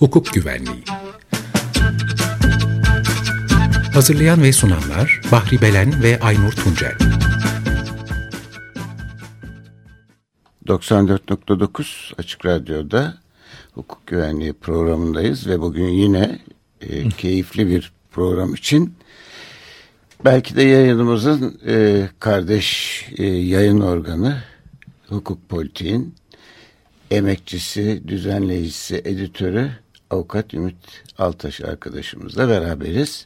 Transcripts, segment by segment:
Hukuk Güvenliği. Hazırlayan ve sunanlar Bahri Belen ve Aynur Tuncel. 94.9 Açık Radyo'da hukuk güvenliği programındayız ve bugün yine e, keyifli bir program için belki de yayınımızın e, kardeş e, yayın organı hukuk politiğin emekçisi, düzenleyicisi, editörü avukat Ümit Altaş arkadaşımızla beraberiz.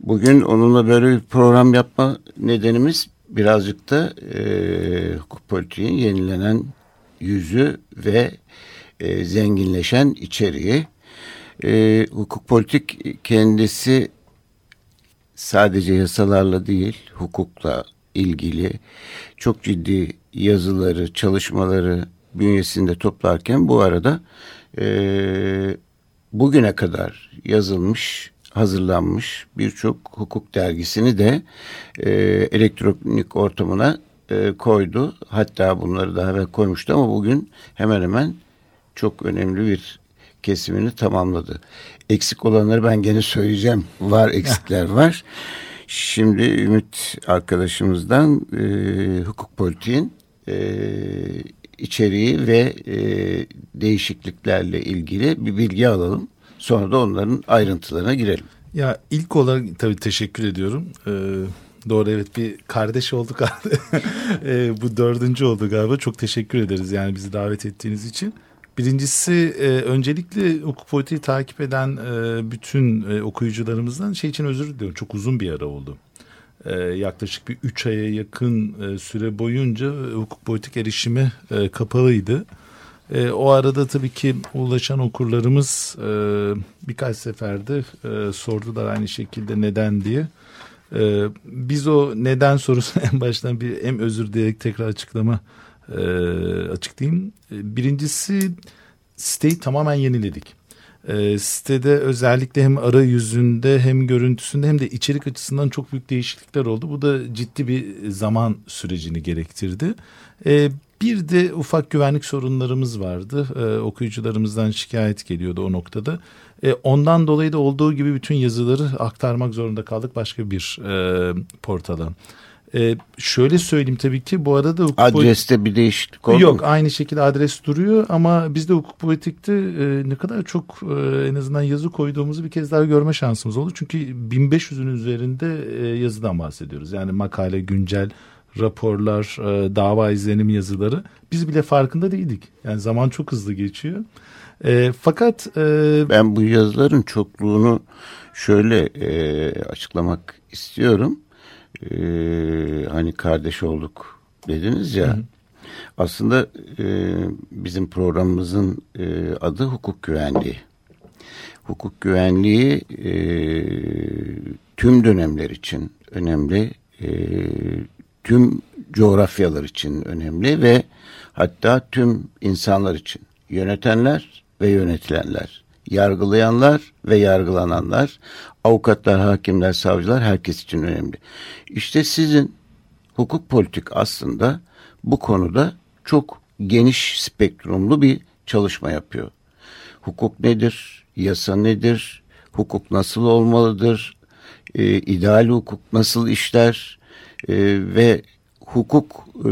Bugün onunla böyle bir program yapma nedenimiz birazcık da e, hukuk politiğin yenilenen yüzü ve e, zenginleşen içeriği. E, hukuk politik kendisi sadece yasalarla değil, hukukla ilgili çok ciddi yazıları, çalışmaları bünyesinde toplarken bu arada e, bugüne kadar yazılmış, hazırlanmış birçok hukuk dergisini de e, elektronik ortamına e, koydu. Hatta bunları daha evvel koymuştu ama bugün hemen hemen çok önemli bir kesimini tamamladı. Eksik olanları ben gene söyleyeceğim. Var eksikler var. Şimdi Ümit arkadaşımızdan e, hukuk politiğin e, içeriği ve e, değişikliklerle ilgili bir bilgi alalım. Sonra da onların ayrıntılarına girelim. Ya ilk olarak tabii teşekkür ediyorum. Ee, doğru evet bir kardeş olduk. ee, bu dördüncü oldu galiba. Çok teşekkür ederiz yani bizi davet ettiğiniz için. Birincisi e, öncelikle hukuk politiği takip eden e, bütün e, okuyucularımızdan şey için özür diliyorum. Çok uzun bir ara oldu. E, yaklaşık bir üç aya yakın e, süre boyunca e, hukuk politik erişimi e, kapalıydı. E, o arada tabii ki ulaşan okurlarımız e, birkaç seferde e, sordular aynı şekilde neden diye. E, biz o neden sorusuna en baştan bir hem özür dileyerek tekrar açıklama e, açıklayayım. E, birincisi siteyi tamamen yeniledik. E, sitede özellikle hem arayüzünde hem görüntüsünde hem de içerik açısından çok büyük değişiklikler oldu. Bu da ciddi bir zaman sürecini gerektirdi. E, bir de ufak güvenlik sorunlarımız vardı. E, okuyucularımızdan şikayet geliyordu o noktada. E, ondan dolayı da olduğu gibi bütün yazıları aktarmak zorunda kaldık başka bir e, portala. Ee, şöyle söyleyeyim tabii ki bu arada hukuk adreste bir değişiklik oldu Yok mu? aynı şekilde adres duruyor ama bizde hukuk politikte e, ne kadar çok e, en azından yazı koyduğumuzu bir kez daha görme şansımız oldu. Çünkü 1500'ün üzerinde e, yazıdan bahsediyoruz. Yani makale, güncel raporlar, e, dava izlenim yazıları biz bile farkında değildik. Yani zaman çok hızlı geçiyor. E, fakat e, ben bu yazıların çokluğunu şöyle e, açıklamak istiyorum e, hani kardeş olduk dediniz ya. Hı hı. Aslında e, bizim programımızın e, adı hukuk güvenliği. Hukuk güvenliği e, tüm dönemler için önemli, e, tüm coğrafyalar için önemli ve hatta tüm insanlar için yönetenler ve yönetilenler yargılayanlar ve yargılananlar, avukatlar, hakimler, savcılar herkes için önemli. İşte sizin hukuk politik aslında bu konuda çok geniş spektrumlu bir çalışma yapıyor. Hukuk nedir? Yasa nedir? Hukuk nasıl olmalıdır? Ee, ideal hukuk nasıl işler? Ee, ve hukuk e,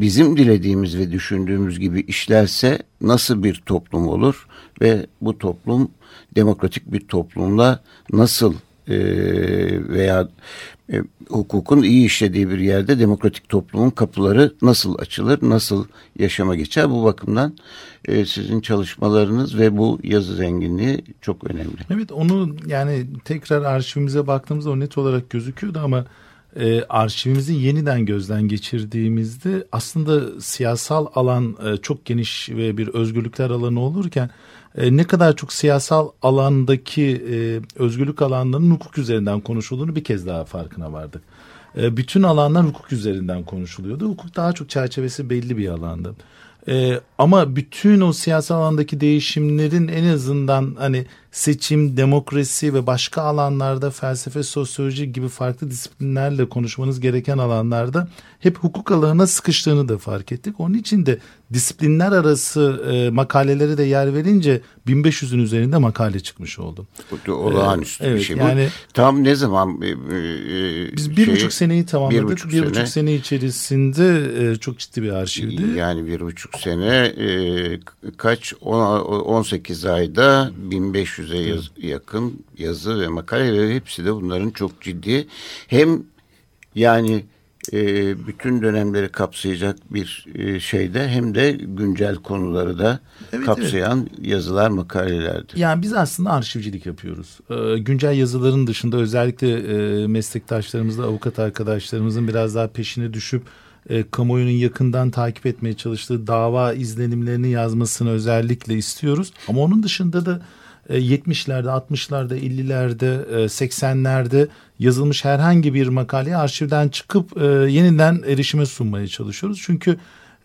bizim dilediğimiz ve düşündüğümüz gibi işlerse nasıl bir toplum olur ve bu toplum demokratik bir toplumla nasıl e, veya e, hukukun iyi işlediği bir yerde demokratik toplumun kapıları nasıl açılır, nasıl yaşama geçer bu bakımdan e, sizin çalışmalarınız ve bu yazı zenginliği çok önemli. Evet onu yani tekrar arşivimize baktığımızda o net olarak gözüküyordu ama e, arşivimizi yeniden gözden geçirdiğimizde aslında siyasal alan e, çok geniş ve bir özgürlükler alanı olurken e, ne kadar çok siyasal alandaki e, özgürlük alanlarının hukuk üzerinden konuşulduğunu bir kez daha farkına vardık. E, bütün alanlar hukuk üzerinden konuşuluyordu. Hukuk daha çok çerçevesi belli bir alandı. E, ama bütün o siyasal alandaki değişimlerin en azından hani seçim, demokrasi ve başka alanlarda felsefe, sosyoloji gibi farklı disiplinlerle konuşmanız gereken alanlarda hep hukuk alanına sıkıştığını da fark ettik. Onun için de disiplinler arası e, makalelere de yer verince 1500'ün üzerinde makale çıkmış oldu. Bu olağanüstü evet, bir şey. Yani, bu tam ne zaman? E, e, biz bir şey, buçuk seneyi tamamladık. bir buçuk bir sene, buçuk sene içerisinde e, çok ciddi bir arşivdi. Yani bir buçuk sene e, kaç? On, 18 ayda 1500'e yaz, yakın yazı ve makale ve hepsi de bunların çok ciddi. Hem yani e, bütün dönemleri kapsayacak bir e, şeyde hem de güncel konuları da evet, kapsayan evet. yazılar makalelerdir. Yani biz aslında arşivcilik yapıyoruz. E, güncel yazıların dışında özellikle e, meslektaşlarımızla avukat arkadaşlarımızın biraz daha peşine düşüp e, kamuoyunun yakından takip etmeye çalıştığı dava izlenimlerini yazmasını özellikle istiyoruz. Ama onun dışında da 70'lerde, 60'larda, 50'lerde, 80'lerde yazılmış herhangi bir makaleye arşivden çıkıp e, yeniden erişime sunmaya çalışıyoruz. Çünkü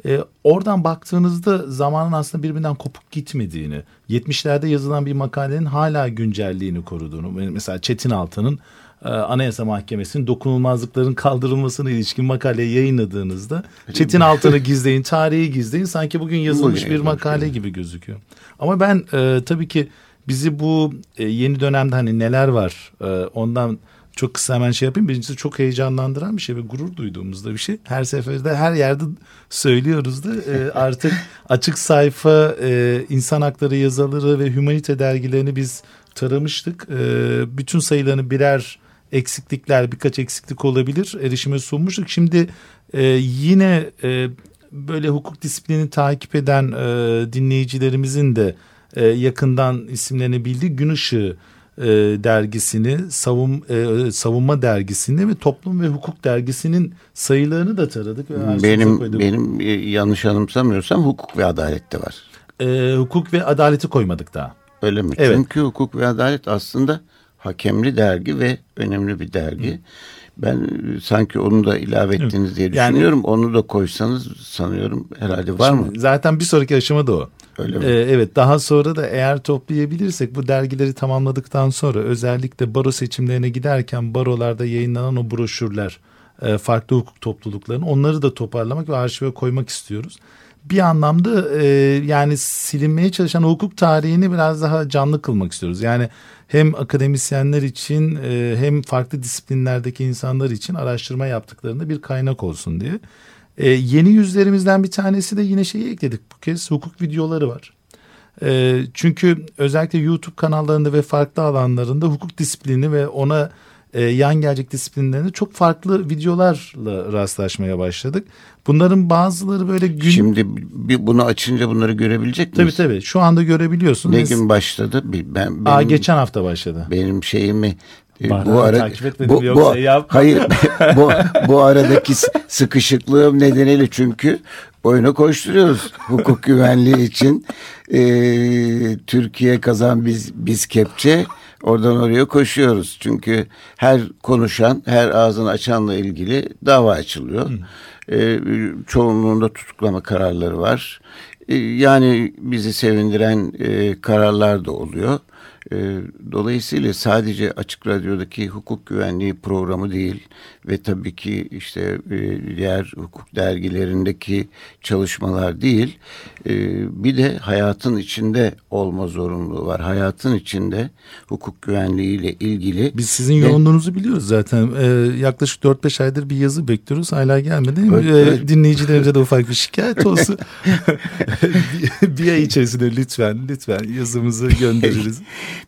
e, oradan baktığınızda zamanın aslında birbirinden kopuk gitmediğini, 70'lerde yazılan bir makalenin hala güncelliğini koruduğunu, mesela Çetin Altan'ın e, Anayasa Mahkemesi'nin dokunulmazlıkların kaldırılmasına ilişkin makaleyi yayınladığınızda Çetin Altan'ı gizleyin, tarihi gizleyin sanki bugün yazılmış bir makale gibi gözüküyor. Ama ben e, tabii ki bizi bu e, yeni dönemde hani neler var e, ondan çok kısa hemen şey yapayım. Birincisi çok heyecanlandıran bir şey ve gurur duyduğumuzda bir şey. Her seferinde her yerde söylüyoruz da e, artık açık sayfa e, insan hakları yazıları ve humanite dergilerini biz taramıştık. E, bütün sayılarını birer eksiklikler birkaç eksiklik olabilir erişime sunmuştuk. Şimdi e, yine e, böyle hukuk disiplini takip eden e, dinleyicilerimizin de e, yakından isimlerini bildiği Gün Işığı e, dergisini, savun, e, savunma dergisini ve toplum ve hukuk dergisinin sayılarını da taradık. Benim benim e, yanlış anımsamıyorsam hukuk ve adalet de var. E, hukuk ve adaleti koymadık daha. Öyle mi? Evet. Çünkü hukuk ve adalet aslında hakemli dergi ve önemli bir dergi. Hı. Ben e, sanki onu da ilave ettiniz evet. diye düşünüyorum. Yani, onu da koysanız sanıyorum herhalde var mı? Zaten bir sonraki aşama da o. Öyle mi? Ee, evet daha sonra da eğer toplayabilirsek bu dergileri tamamladıktan sonra özellikle baro seçimlerine giderken barolarda yayınlanan o broşürler e, farklı hukuk topluluklarının onları da toparlamak ve arşive koymak istiyoruz. Bir anlamda e, yani silinmeye çalışan hukuk tarihini biraz daha canlı kılmak istiyoruz. Yani hem akademisyenler için e, hem farklı disiplinlerdeki insanlar için araştırma yaptıklarında bir kaynak olsun diye. E, yeni yüzlerimizden bir tanesi de yine şeyi ekledik bu kez hukuk videoları var. E, çünkü özellikle YouTube kanallarında ve farklı alanlarında hukuk disiplini ve ona e, yan gelecek disiplinlerinde çok farklı videolarla rastlaşmaya başladık. Bunların bazıları böyle gün... Şimdi bir bunu açınca bunları görebilecek miyiz? Tabii tabii. Şu anda görebiliyorsun. Ne gün başladı? Ben, benim, Aa, geçen hafta başladı. Benim şeyimi e, Bahrağı bu ara takip etmedim bu, yoksa bu, yap. Hayır bu, bu aradaki sıkışıklığım nedeniyle çünkü oyunu koşturuyoruz hukuk güvenliği için. Ee, Türkiye kazan biz biz kepçe oradan oraya koşuyoruz. Çünkü her konuşan her ağzını açanla ilgili dava açılıyor. Ee, çoğunluğunda tutuklama kararları var. Ee, yani bizi sevindiren e, kararlar da oluyor. E, dolayısıyla sadece Açık Radyo'daki hukuk güvenliği programı değil ve tabii ki işte e, diğer hukuk dergilerindeki çalışmalar değil, e, bir de hayatın içinde olma zorunluluğu var. Hayatın içinde hukuk güvenliğiyle ilgili. Biz sizin yoğunluğunuzu biliyoruz zaten. Ee, yaklaşık 4-5 aydır bir yazı bekliyoruz. Hala gelmedi. Evet, ee, evet. Dinleyicilerimize de ufak bir şikayet olsun. bir ay içerisinde lütfen lütfen yazımızı göndeririz.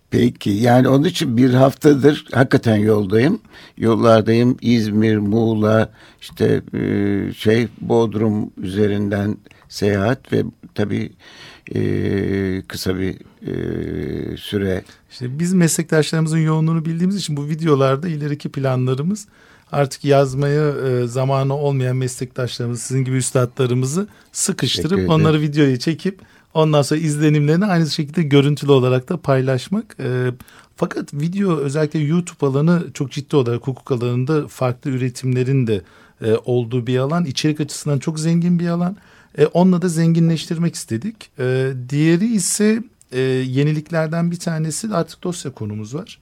Peki yani onun için bir haftadır hakikaten yoldayım. Yollardayım İzmir, Muğla, işte e, şey Bodrum üzerinden seyahat ve tabii e, kısa bir e, süre. İşte biz meslektaşlarımızın yoğunluğunu bildiğimiz için bu videolarda ileriki planlarımız artık yazmaya e, zamanı olmayan meslektaşlarımız sizin gibi üstadlarımızı sıkıştırıp onları videoya çekip Ondan sonra izlenimlerini aynı şekilde görüntülü olarak da paylaşmak. E, fakat video özellikle YouTube alanı çok ciddi olarak hukuk alanında farklı üretimlerin de e, olduğu bir alan. İçerik açısından çok zengin bir alan. E, onunla da zenginleştirmek istedik. E, diğeri ise e, yeniliklerden bir tanesi artık dosya konumuz var.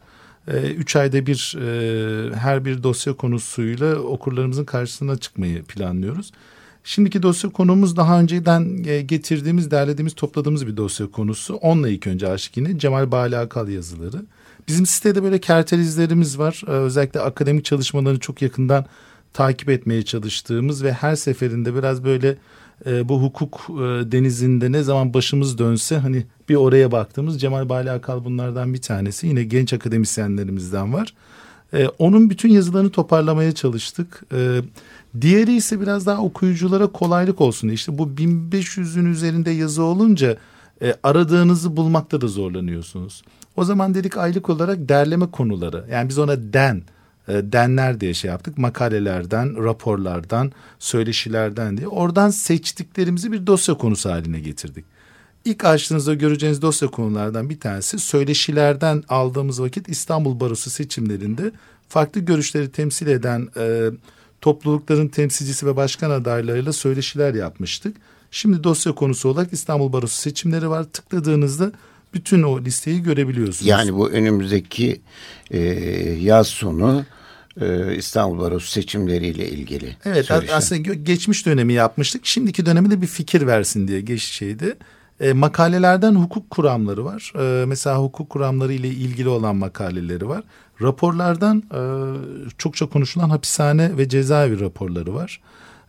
Üç ayda bir her bir dosya konusuyla okurlarımızın karşısına çıkmayı planlıyoruz. Şimdiki dosya konumuz daha önceden e, getirdiğimiz, derlediğimiz, topladığımız bir dosya konusu. Onunla ilk önce aşık yine Cemal Bali Akal yazıları. Bizim sitede böyle kertel izlerimiz var. Ee, özellikle akademik çalışmalarını çok yakından takip etmeye çalıştığımız ve her seferinde biraz böyle e, bu hukuk e, denizinde ne zaman başımız dönse hani bir oraya baktığımız Cemal Bali Akal bunlardan bir tanesi. Yine genç akademisyenlerimizden var. E, onun bütün yazılarını toparlamaya çalıştık. E, diğeri ise biraz daha okuyuculara kolaylık olsun. İşte bu 1500'ün üzerinde yazı olunca e, aradığınızı bulmakta da zorlanıyorsunuz. O zaman dedik aylık olarak derleme konuları yani biz ona den e, denler diye şey yaptık. Makalelerden, raporlardan, söyleşilerden diye. Oradan seçtiklerimizi bir dosya konusu haline getirdik. İlk açtığınızda göreceğiniz dosya konulardan bir tanesi söyleşilerden aldığımız vakit İstanbul Barosu seçimlerinde farklı görüşleri temsil eden e, toplulukların temsilcisi ve başkan adaylarıyla söyleşiler yapmıştık. Şimdi dosya konusu olarak İstanbul Barosu seçimleri var. Tıkladığınızda bütün o listeyi görebiliyorsunuz. Yani bu önümüzdeki e, yaz sonu e, İstanbul Barosu seçimleriyle ilgili. Evet söyleşen. aslında geçmiş dönemi yapmıştık. Şimdiki dönemi de bir fikir versin diye geç şeydi. E, makalelerden hukuk kuramları var. E, mesela hukuk kuramları ile ilgili olan makaleleri var. Raporlardan e, çokça konuşulan hapishane ve cezaevi raporları var.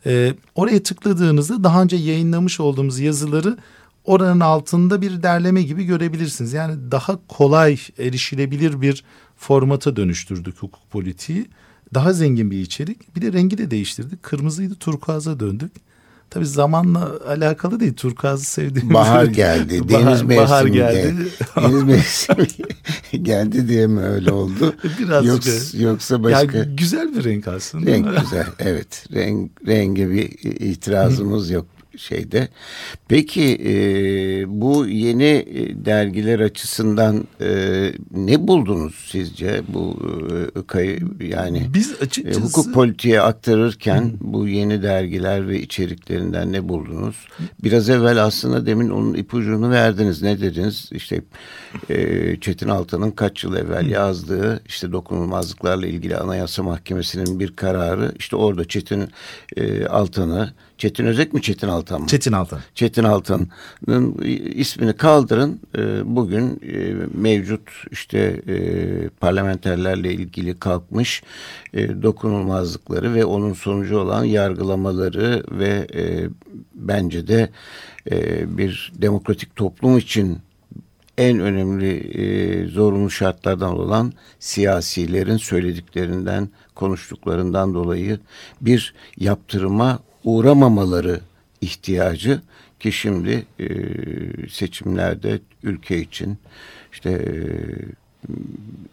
E, oraya tıkladığınızda daha önce yayınlamış olduğumuz yazıları oranın altında bir derleme gibi görebilirsiniz. Yani daha kolay erişilebilir bir formata dönüştürdük hukuk politiği. Daha zengin bir içerik. Bir de rengi de değiştirdik. Kırmızıydı turkuaza döndük. Tabii zamanla alakalı değil. Turkuaz'ı sevdiğim. Bahar geldi. Deniz bahar, mevsimi bahar geldi. Deniz mevsimi geldi diye mi öyle oldu? Biraz yoksa, yoksa başka. Ya güzel bir renk aslında. Renk güzel. Evet. Renk, renge bir itirazımız yok şeyde. Peki e, bu yeni e, dergiler açısından e, ne buldunuz sizce bu e, kayı yani biz açıkçası e, hukuk politiğe aktarırken Hı. bu yeni dergiler ve içeriklerinden ne buldunuz? Biraz evvel aslında demin onun ipucunu verdiniz. Ne dediniz? İşte e, Çetin Altan'ın kaç yıl evvel Hı. yazdığı işte dokunulmazlıklarla ilgili Anayasa Mahkemesi'nin bir kararı işte orada Çetin e, Altan'ı Çetin Özek mi Çetin Altan mı? Çetin Altan. Çetin Altan'ın ismini kaldırın. Ee, bugün e, mevcut işte e, parlamenterlerle ilgili kalkmış e, dokunulmazlıkları ve onun sonucu olan yargılamaları ve bence de bir demokratik toplum için en önemli e, zorunlu şartlardan olan siyasilerin söylediklerinden, konuştuklarından dolayı bir yaptırıma uğramamaları ihtiyacı ki şimdi e, seçimlerde ülke için işte e,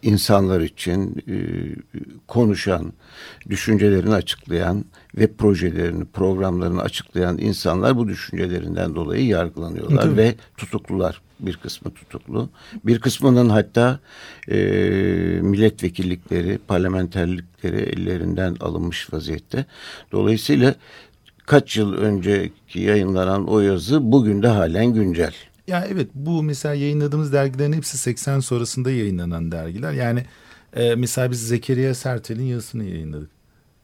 insanlar için e, konuşan, düşüncelerini açıklayan ve projelerini, programlarını açıklayan insanlar bu düşüncelerinden dolayı yargılanıyorlar Tabii. ve tutuklular. Bir kısmı tutuklu. Bir kısmının hatta e, milletvekillikleri, parlamenterlikleri ellerinden alınmış vaziyette. Dolayısıyla kaç yıl önceki yayınlanan o yazı bugün de halen güncel. Ya evet bu mesela yayınladığımız dergilerin hepsi 80 sonrasında yayınlanan dergiler. Yani e, mesela biz Zekeriya Sertel'in yazısını yayınladık.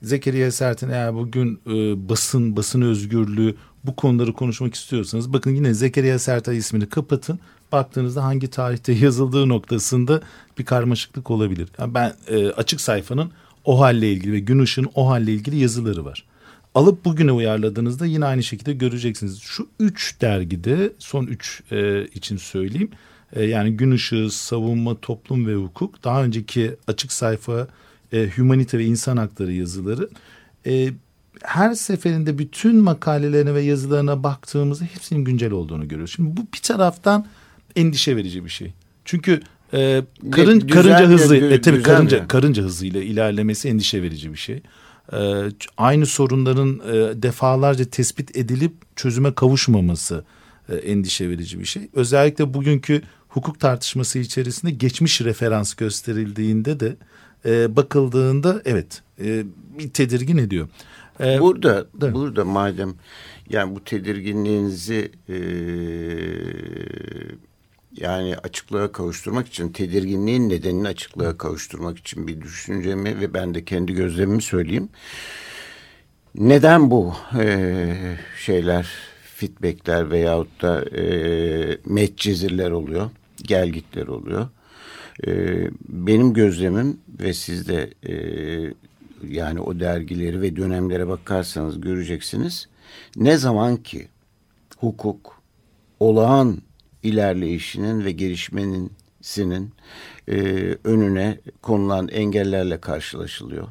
Zekeriya Sertel eğer bugün e, basın, basın özgürlüğü bu konuları konuşmak istiyorsanız bakın yine Zekeriya Sertel ismini kapatın. Baktığınızda hangi tarihte yazıldığı noktasında bir karmaşıklık olabilir. Yani ben e, açık sayfanın o halle ilgili ve gün ışığın o halle ilgili yazıları var alıp bugüne uyarladığınızda yine aynı şekilde göreceksiniz. Şu üç dergide son üç e, için söyleyeyim. E, yani Gün Işığı, Savunma, Toplum ve Hukuk daha önceki açık sayfa e, Humanite ve insan Hakları yazıları e, her seferinde bütün makalelerine ve yazılarına baktığımızda hepsinin güncel olduğunu görüyoruz. Şimdi bu bir taraftan endişe verici bir şey. Çünkü e, karın, karınca hızı e, tabii karınca mi? karınca hızıyla ilerlemesi endişe verici bir şey aynı sorunların e, defalarca tespit edilip çözüme kavuşmaması e, endişe verici bir şey. Özellikle bugünkü hukuk tartışması içerisinde geçmiş referans gösterildiğinde de e, bakıldığında evet e, bir tedirgin ediyor. E, burada da. burada madem yani bu tedirginliğinizi e, yani açıklığa kavuşturmak için tedirginliğin nedenini açıklığa kavuşturmak için bir düşüncemi ve ben de kendi gözlemimi söyleyeyim. Neden bu e, şeyler feedbackler veyahut da e, metcizirler oluyor, gelgitler oluyor? E, benim gözlemim ve siz de e, yani o dergileri ve dönemlere bakarsanız göreceksiniz. Ne zaman ki hukuk olağan ilerleyişinin ve gelişmenin sinin e, önüne konulan engellerle karşılaşılıyor.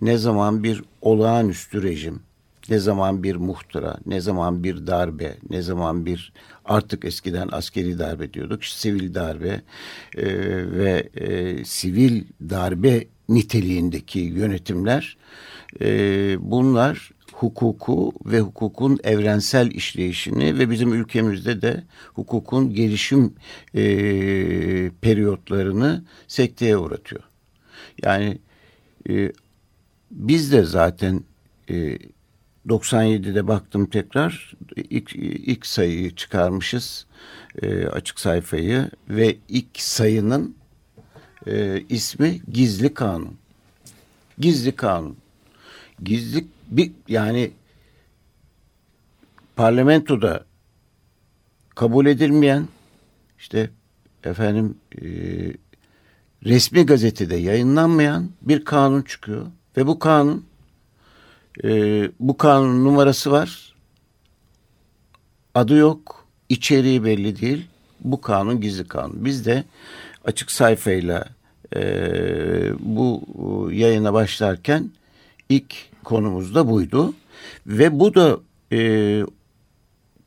Ne zaman bir olağanüstü rejim, ne zaman bir muhtıra, ne zaman bir darbe, ne zaman bir artık eskiden askeri darbe diyorduk, sivil darbe e, ve e, sivil darbe niteliğindeki yönetimler e, bunlar hukuku ve hukukun evrensel işleyişini ve bizim ülkemizde de hukukun gelişim e, periyotlarını sekteye uğratıyor. Yani e, biz de zaten e, 97'de baktım tekrar ilk, ilk sayıyı çıkarmışız e, açık sayfayı ve ilk sayının e, ismi Gizli Kanun. Gizli Kanun. Gizli bir yani parlamentoda kabul edilmeyen işte efendim e, resmi gazetede yayınlanmayan bir kanun çıkıyor. Ve bu kanun e, bu kanun numarası var. Adı yok içeriği belli değil. Bu kanun gizli kanun. Biz de açık sayfayla e, bu yayına başlarken ilk konumuz da buydu. Ve bu da e,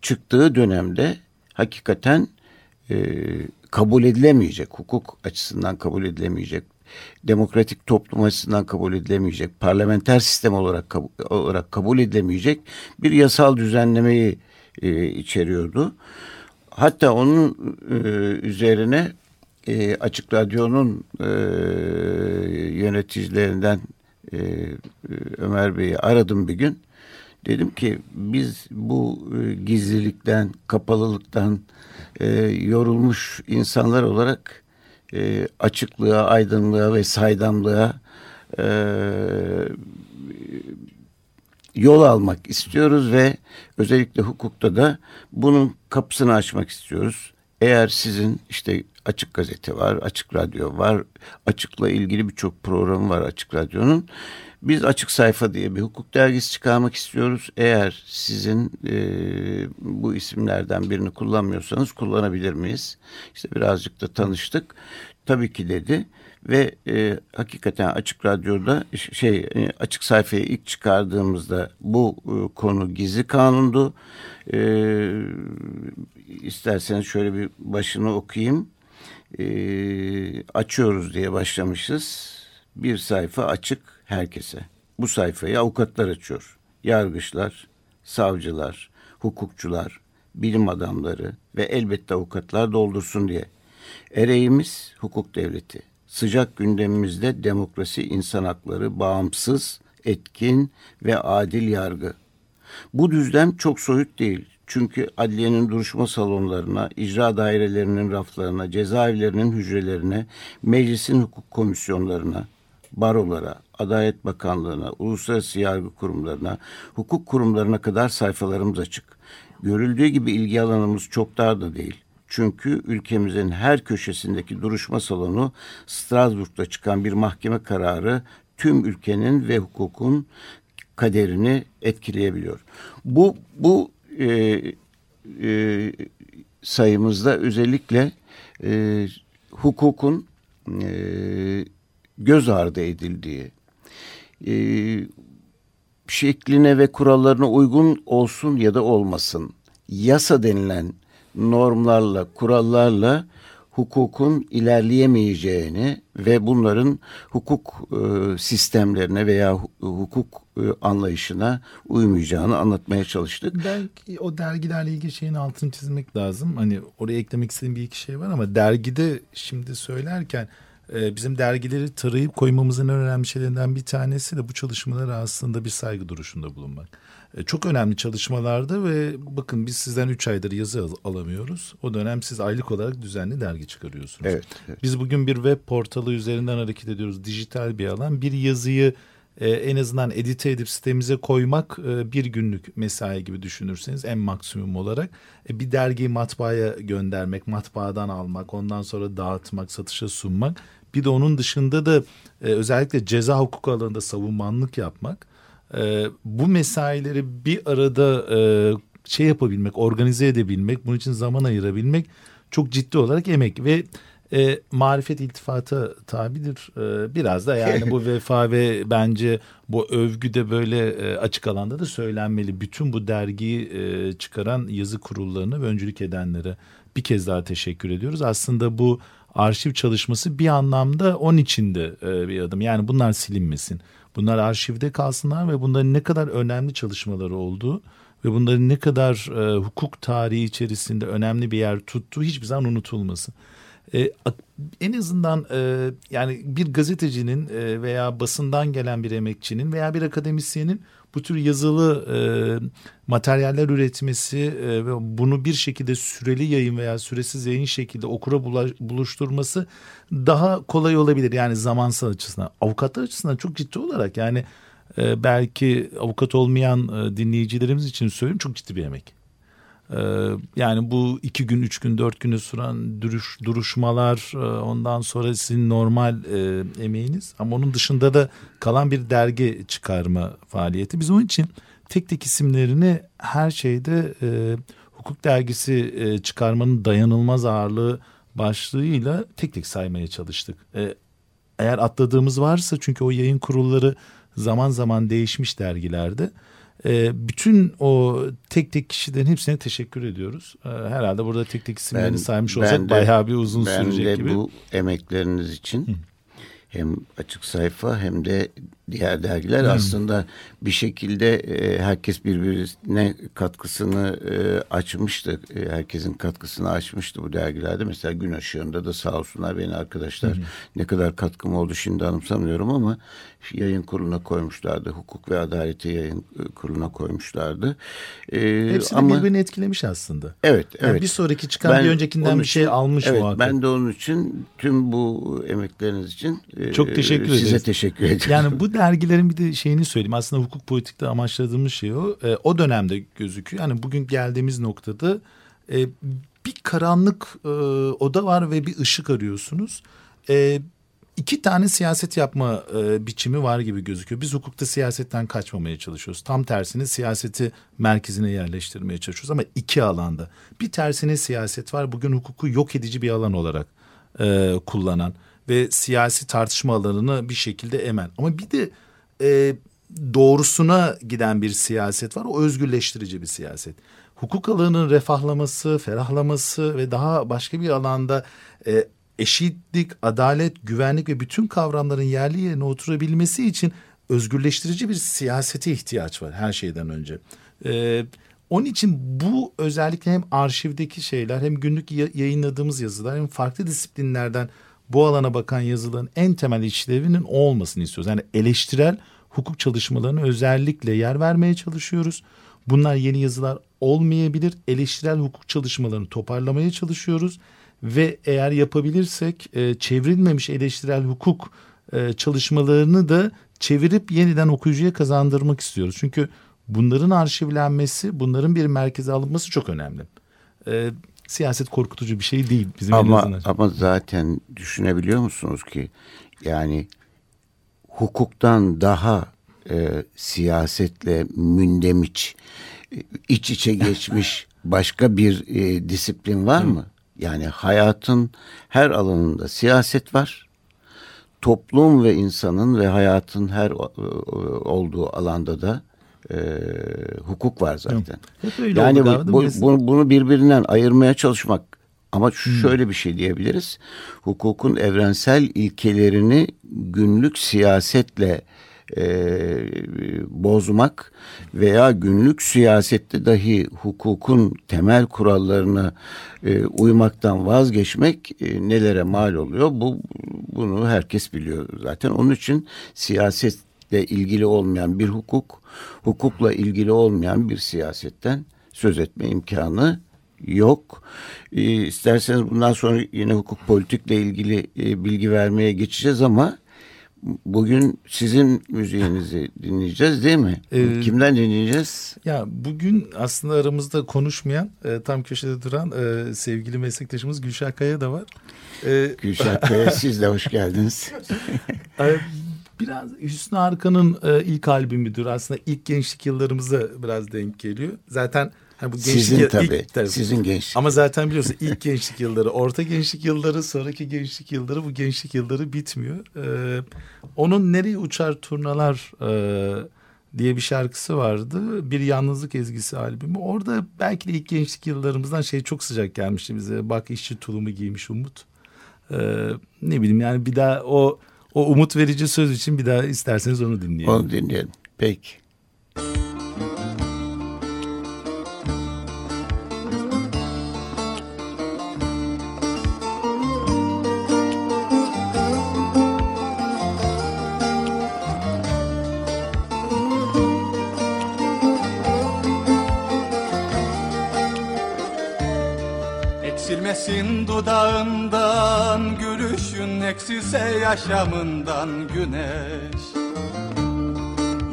çıktığı dönemde hakikaten e, kabul edilemeyecek, hukuk açısından kabul edilemeyecek, demokratik toplum açısından kabul edilemeyecek, parlamenter sistem olarak kabul, olarak kabul edilemeyecek bir yasal düzenlemeyi e, içeriyordu. Hatta onun e, üzerine e, Açık Radyo'nun e, yöneticilerinden e, Ömer Bey'i aradım bir gün. Dedim ki biz bu e, gizlilikten, kapalılıktan e, yorulmuş insanlar olarak e, açıklığa, aydınlığa ve saydamlığa e, yol almak istiyoruz ve özellikle hukukta da bunun kapısını açmak istiyoruz. Eğer sizin işte Açık Gazete var, Açık Radyo var, Açık'la ilgili birçok programı var Açık Radyo'nun. Biz Açık Sayfa diye bir hukuk dergisi çıkarmak istiyoruz. Eğer sizin e, bu isimlerden birini kullanmıyorsanız kullanabilir miyiz? İşte birazcık da tanıştık. Tabii ki dedi ve e, hakikaten Açık Radyo'da şey e, Açık Sayfa'yı ilk çıkardığımızda bu e, konu gizli kanundu. E, isterseniz şöyle bir başını okuyayım e, açıyoruz diye başlamışız. Bir sayfa açık herkese. Bu sayfayı avukatlar açıyor. Yargıçlar, savcılar, hukukçular, bilim adamları ve elbette avukatlar doldursun diye. Ereğimiz hukuk devleti. Sıcak gündemimizde demokrasi, insan hakları, bağımsız, etkin ve adil yargı. Bu düzlem çok soyut değil. Çünkü adliyenin duruşma salonlarına, icra dairelerinin raflarına, cezaevlerinin hücrelerine, meclisin hukuk komisyonlarına, barolara, Adalet Bakanlığı'na, uluslararası yargı kurumlarına, hukuk kurumlarına kadar sayfalarımız açık. Görüldüğü gibi ilgi alanımız çok dar da değil. Çünkü ülkemizin her köşesindeki duruşma salonu Strasbourg'da çıkan bir mahkeme kararı tüm ülkenin ve hukukun kaderini etkileyebiliyor. Bu bu e, e, sayımızda özellikle e, hukukun e, göz ardı edildiği, e, şekline ve kurallarına uygun olsun ya da olmasın, yasa denilen normlarla, kurallarla hukukun ilerleyemeyeceğini ve bunların hukuk e, sistemlerine veya hukuk e, anlayışına uymayacağını anlatmaya çalıştık. Belki o dergilerle ilgili şeyin altını çizmek lazım. Hani oraya eklemek istediğim bir iki şey var ama dergide şimdi söylerken e, bizim dergileri tarayıp koymamızın önemli şeylerinden bir tanesi de bu çalışmalara aslında bir saygı duruşunda bulunmak. E, çok önemli çalışmalarda ve bakın biz sizden 3 aydır yazı alamıyoruz. O dönem siz aylık olarak düzenli dergi çıkarıyorsunuz. Evet, evet. Biz bugün bir web portalı üzerinden hareket ediyoruz. Dijital bir alan. Bir yazıyı e, en azından edite edip sitemize koymak e, bir günlük mesai gibi düşünürseniz en maksimum olarak e, bir dergiyi matbaaya göndermek, matbaadan almak, ondan sonra dağıtmak, satışa sunmak. Bir de onun dışında da e, özellikle ceza hukuku alanında savunmanlık yapmak. E, bu mesaileri bir arada e, şey yapabilmek, organize edebilmek, bunun için zaman ayırabilmek çok ciddi olarak emek ve e, marifet iltifata tabidir. E, biraz da yani bu vefa ve bence bu övgü de böyle e, açık alanda da söylenmeli. Bütün bu dergiyi e, çıkaran yazı kurullarını ve öncülük edenlere bir kez daha teşekkür ediyoruz. Aslında bu arşiv çalışması bir anlamda onun içinde e, bir adım. Yani bunlar silinmesin. Bunlar arşivde kalsınlar ve bunların ne kadar önemli çalışmaları olduğu ve bunların ne kadar e, hukuk tarihi içerisinde önemli bir yer tuttuğu hiçbir zaman unutulmasın. E, en azından e, yani bir gazetecinin e, veya basından gelen bir emekçinin veya bir akademisyenin bu tür yazılı e, materyaller üretmesi e, ve bunu bir şekilde süreli yayın veya süresiz yayın şekilde okura buluşturması daha kolay olabilir. Yani zamansal açısından. Avukatlar açısından çok ciddi olarak yani e, belki avukat olmayan e, dinleyicilerimiz için söyleyeyim çok ciddi bir emek. Ee, yani bu iki gün, üç gün, dört günü süren duruş, duruşmalar, e, ondan sonra sizin normal e, emeğiniz. Ama onun dışında da kalan bir dergi çıkarma faaliyeti. Biz onun için tek tek isimlerini her şeyde e, hukuk dergisi e, çıkarmanın dayanılmaz ağırlığı başlığıyla tek tek saymaya çalıştık. E, eğer atladığımız varsa çünkü o yayın kurulları zaman zaman değişmiş dergilerde e, bütün o tek tek kişilerin hepsine teşekkür ediyoruz. E, herhalde burada tek tek isimlerini ben, saymış olsak ben de, bayağı bir uzun sürecek gibi. Ben de bu emekleriniz için Hı. hem açık sayfa hem de diğer dergiler hmm. aslında bir şekilde e, herkes birbirine katkısını e, açmıştı. E, herkesin katkısını açmıştı bu dergilerde. Mesela Gün Işığı'nda da sağ olsunlar beni arkadaşlar hmm. ne kadar katkım oldu şimdi anımsamıyorum ama yayın kuruluna koymuşlardı. Hukuk ve Adaleti yayın e, kuruluna koymuşlardı. E, Hepsi ama, birbirini etkilemiş aslında. Evet, evet. Yani bir sonraki çıkan ben bir öncekinden bir şey almış evet, muhakkak. Ben de onun için tüm bu emekleriniz için e, çok teşekkür size ederiz. teşekkür ederim. Yani bu dergilerin bir de şeyini söyleyeyim. Aslında hukuk politikte amaçladığımız şey o. E, o dönemde gözüküyor. Yani bugün geldiğimiz noktada e, bir karanlık e, oda var ve bir ışık arıyorsunuz. E, iki tane siyaset yapma e, biçimi var gibi gözüküyor. Biz hukukta siyasetten kaçmamaya çalışıyoruz. Tam tersine siyaseti merkezine yerleştirmeye çalışıyoruz ama iki alanda. Bir tersine siyaset var. Bugün hukuku yok edici bir alan olarak e, kullanan ve siyasi tartışma alanını bir şekilde emen. Ama bir de e, doğrusuna giden bir siyaset var. O özgürleştirici bir siyaset. Hukuk alanının refahlaması, ferahlaması ve daha başka bir alanda e, eşitlik, adalet, güvenlik ve bütün kavramların yerli yerine oturabilmesi için özgürleştirici bir siyasete ihtiyaç var her şeyden önce. Ee, onun için bu özellikle hem arşivdeki şeyler hem günlük yayınladığımız yazılar hem farklı disiplinlerden bu alana bakan yazıların en temel işlevinin o olmasını istiyoruz. Yani eleştirel hukuk çalışmalarına özellikle yer vermeye çalışıyoruz. Bunlar yeni yazılar olmayabilir. Eleştirel hukuk çalışmalarını toparlamaya çalışıyoruz ve eğer yapabilirsek e, çevrilmemiş eleştirel hukuk e, çalışmalarını da çevirip yeniden okuyucuya kazandırmak istiyoruz. Çünkü bunların arşivlenmesi, bunların bir merkeze alınması çok önemli. E, siyaset korkutucu bir şey değil bizim ama, Ama zaten düşünebiliyor musunuz ki yani hukuktan daha e, siyasetle mündemiç, iç içe geçmiş başka bir e, disiplin var mı? Yani hayatın her alanında siyaset var. Toplum ve insanın ve hayatın her e, olduğu alanda da e, hukuk var zaten. Hep öyle yani bu, bu, bunu, bunu birbirinden ayırmaya çalışmak ama hmm. şöyle bir şey diyebiliriz. Hukukun evrensel ilkelerini günlük siyasetle e, bozmak veya günlük siyasette dahi hukukun temel kurallarına e, uymaktan vazgeçmek e, nelere mal oluyor? Bu bunu herkes biliyor zaten. Onun için siyasetle ilgili olmayan bir hukuk, hukukla ilgili olmayan bir siyasetten söz etme imkanı yok. E, isterseniz bundan sonra yine hukuk politikle ilgili e, bilgi vermeye geçeceğiz ama bugün sizin müziğinizi dinleyeceğiz değil mi? Ee, Kimden dinleyeceğiz? Ya bugün aslında aramızda konuşmayan e, tam köşede duran e, sevgili meslektaşımız Gülşah Kaya da var. E, Gülşah Kaya siz de hoş geldiniz. Biraz Hüsnü Arkan'ın e, ilk albümüdür. Aslında ilk gençlik yıllarımıza biraz denk geliyor. Zaten Ha, bu gençlik Sizin tabii. Ilk, tabii. Sizin gençlik. Ama zaten biliyorsun ilk gençlik yılları, orta gençlik yılları, sonraki gençlik yılları bu gençlik yılları bitmiyor. Ee, onun Nereye Uçar Turnalar e, diye bir şarkısı vardı. Bir yalnızlık ezgisi albümü. Orada belki de ilk gençlik yıllarımızdan şey çok sıcak gelmişti bize. Bak işçi tulumu giymiş Umut. Ee, ne bileyim yani bir daha o o umut verici söz için bir daha isterseniz onu dinleyelim. Onu dinleyelim. Peki. Eksilmesin dudağından Gülüşün eksilse yaşamından güneş.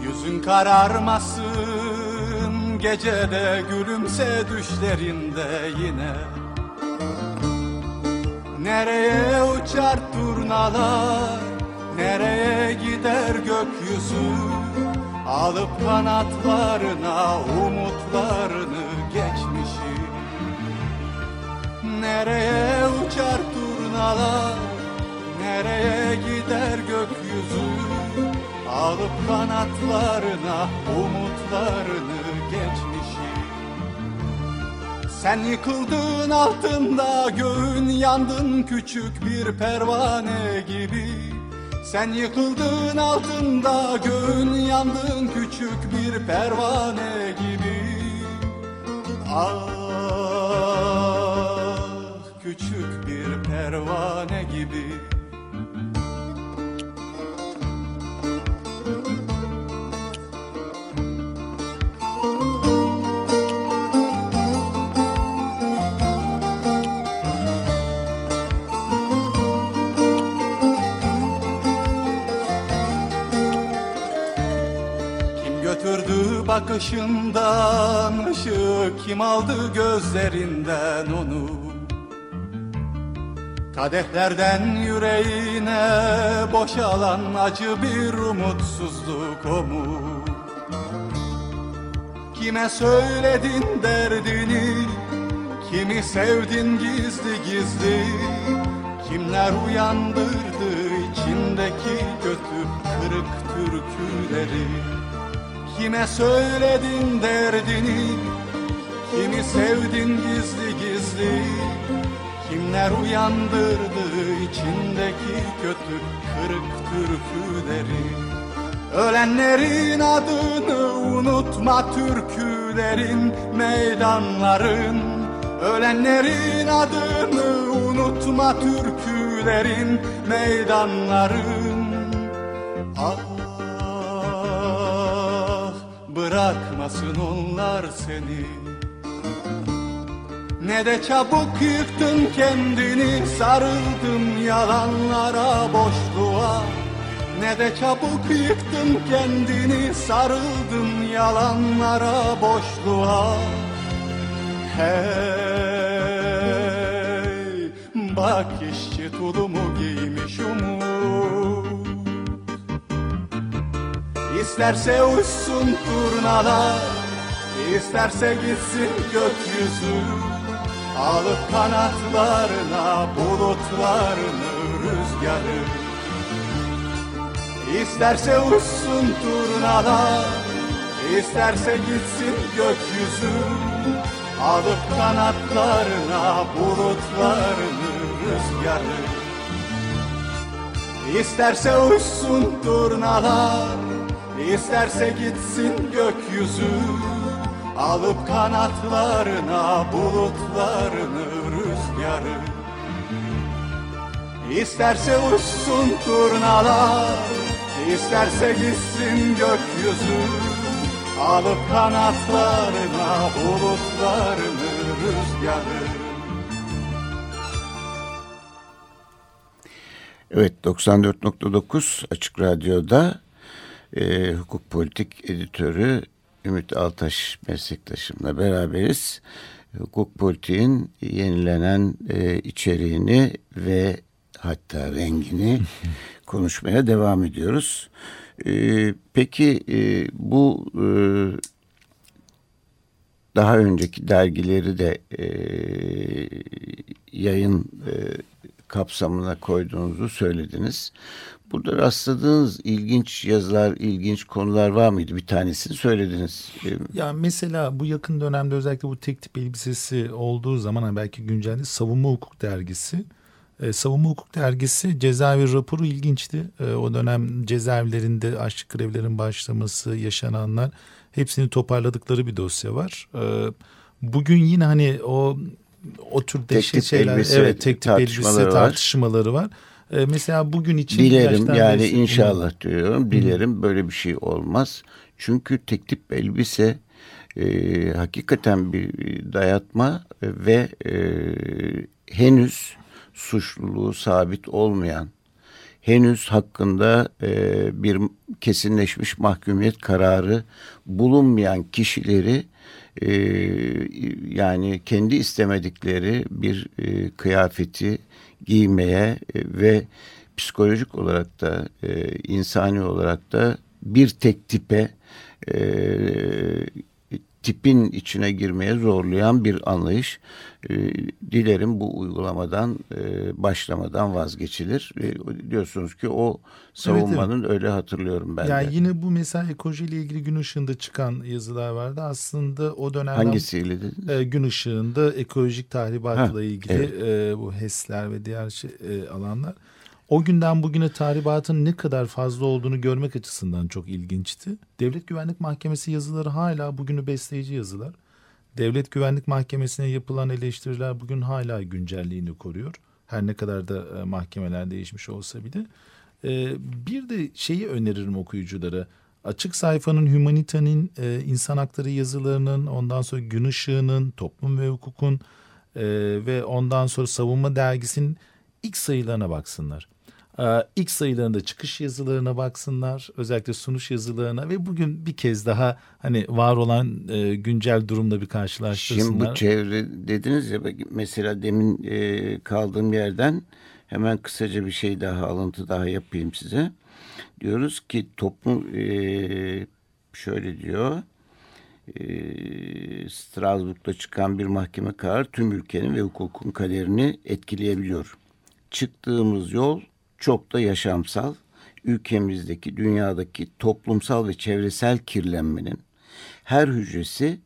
Yüzün kararmasın Gecede gülümse düşlerinde yine. Nereye uçar turnalar Nereye gider gökyüzü? Alıp kanatlarına umutlarını geçmişi Nereye uçar turnalar? Nereye gider gökyüzü? Alıp kanatlarına umutlarını geçmişi. Sen yıkıldın altında göğün yandın küçük bir pervane gibi. Sen yıkıldın altında göğün yandın küçük bir pervane gibi. Ah pervane gibi. Götürdü bakışından ışık Kim aldı gözlerinden onu Kadehlerden yüreğine boşalan acı bir umutsuzluk o mu? Kime söyledin derdini, kimi sevdin gizli gizli? Kimler uyandırdı içindeki kötü kırık türküleri? Kime söyledin derdini, kimi sevdin gizli gizli Kimler uyandırdı içindeki kötü kırık türküleri? Ölenlerin adını unutma türkülerin meydanların. Ölenlerin adını unutma türkülerin meydanların. Ah bırakmasın onlar seni ne de çabuk yıktın kendini sarıldın yalanlara boşluğa Ne de çabuk yıktın kendini sarıldın yalanlara boşluğa Hey bak işçi tulumu giymiş umut. İsterse uçsun turnalar isterse gitsin gökyüzü Alıp kanatlarına bulutlarını rüzgarı. İsterse uçsun turnalar isterse gitsin gökyüzü. Alıp kanatlarına bulutlarını rüzgarı. İsterse uçsun turnalar İsterse gitsin gökyüzü Alıp kanatlarına bulutlarını rüzgarı. İsterse uçsun turnalar İsterse gitsin gökyüzü. Alıp kanatlarına bulutlarını rüzgarı. Evet 94.9 Açık Radyo'da e, hukuk politik editörü Ümit Altaş meslektaşımla beraberiz. Hukuk politiğin yenilenen e, içeriğini ve hatta rengini konuşmaya devam ediyoruz. E, peki e, bu e, daha önceki dergileri de e, yayın e, kapsamına koyduğunuzu söylediniz. Burada rastladığınız ilginç yazılar, ilginç konular var mıydı? Bir tanesini söylediniz. Ya mesela bu yakın dönemde özellikle bu tek tip elbisesi olduğu zaman hani belki güncelde Savunma Hukuk Dergisi. E, Savunma Hukuk Dergisi cezaevi raporu ilginçti. E, o dönem cezaevlerinde açlık grevlerin başlaması, yaşananlar hepsini toparladıkları bir dosya var. E, bugün yine hani o o tür dehşet şeyler elbise, evet tek tip elbise tartışmaları var. Ee, mesela bugün için dilerim yani resim, inşallah bunu... diyorum dilerim Hı. böyle bir şey olmaz. Çünkü tek tip elbise e, hakikaten bir dayatma ve e, henüz suçluluğu sabit olmayan henüz hakkında e, bir kesinleşmiş mahkumiyet kararı bulunmayan kişileri e, yani kendi istemedikleri bir e, kıyafeti giymeye e, ve psikolojik olarak da e, insani olarak da bir tek tipe e, tipin içine girmeye zorlayan bir anlayış. E, dilerim bu uygulamadan e, başlamadan vazgeçilir. E, diyorsunuz ki o savunmanın evet, evet. öyle hatırlıyorum ben yani de. Yine bu mesela ekoloji ile ilgili gün ışığında çıkan yazılar vardı. Aslında o dönemden hangisiyle dediniz? E, gün ışığında ekolojik tahribatla ha, ilgili evet. e, bu HES'ler ve diğer şey, e, alanlar. O günden bugüne tahribatın ne kadar fazla olduğunu görmek açısından çok ilginçti. Devlet Güvenlik Mahkemesi yazıları hala bugünü besleyici yazılar. Devlet Güvenlik Mahkemesi'ne yapılan eleştiriler bugün hala güncelliğini koruyor. Her ne kadar da e, mahkemeler değişmiş olsa bile. E, bir de şeyi öneririm okuyuculara. Açık sayfanın Humanita'nın, e, insan hakları yazılarının, ondan sonra Gün Işığı'nın, Toplum ve Hukuk'un ve ondan sonra Savunma Dergisi'nin ilk sayılarına baksınlar. Ee, ilk sayılarında çıkış yazılarına baksınlar. Özellikle sunuş yazılarına ve bugün bir kez daha hani var olan e, güncel durumla bir karşılaştırsınlar. Şimdi bu çevre dediniz ya mesela demin e, kaldığım yerden hemen kısaca bir şey daha alıntı daha yapayım size. Diyoruz ki toplum e, şöyle diyor. Strasbourg'da çıkan bir mahkeme kararı tüm ülkenin ve hukukun kaderini etkileyebiliyor. Çıktığımız yol çok da yaşamsal. Ülkemizdeki, dünyadaki toplumsal ve çevresel kirlenmenin her hücresi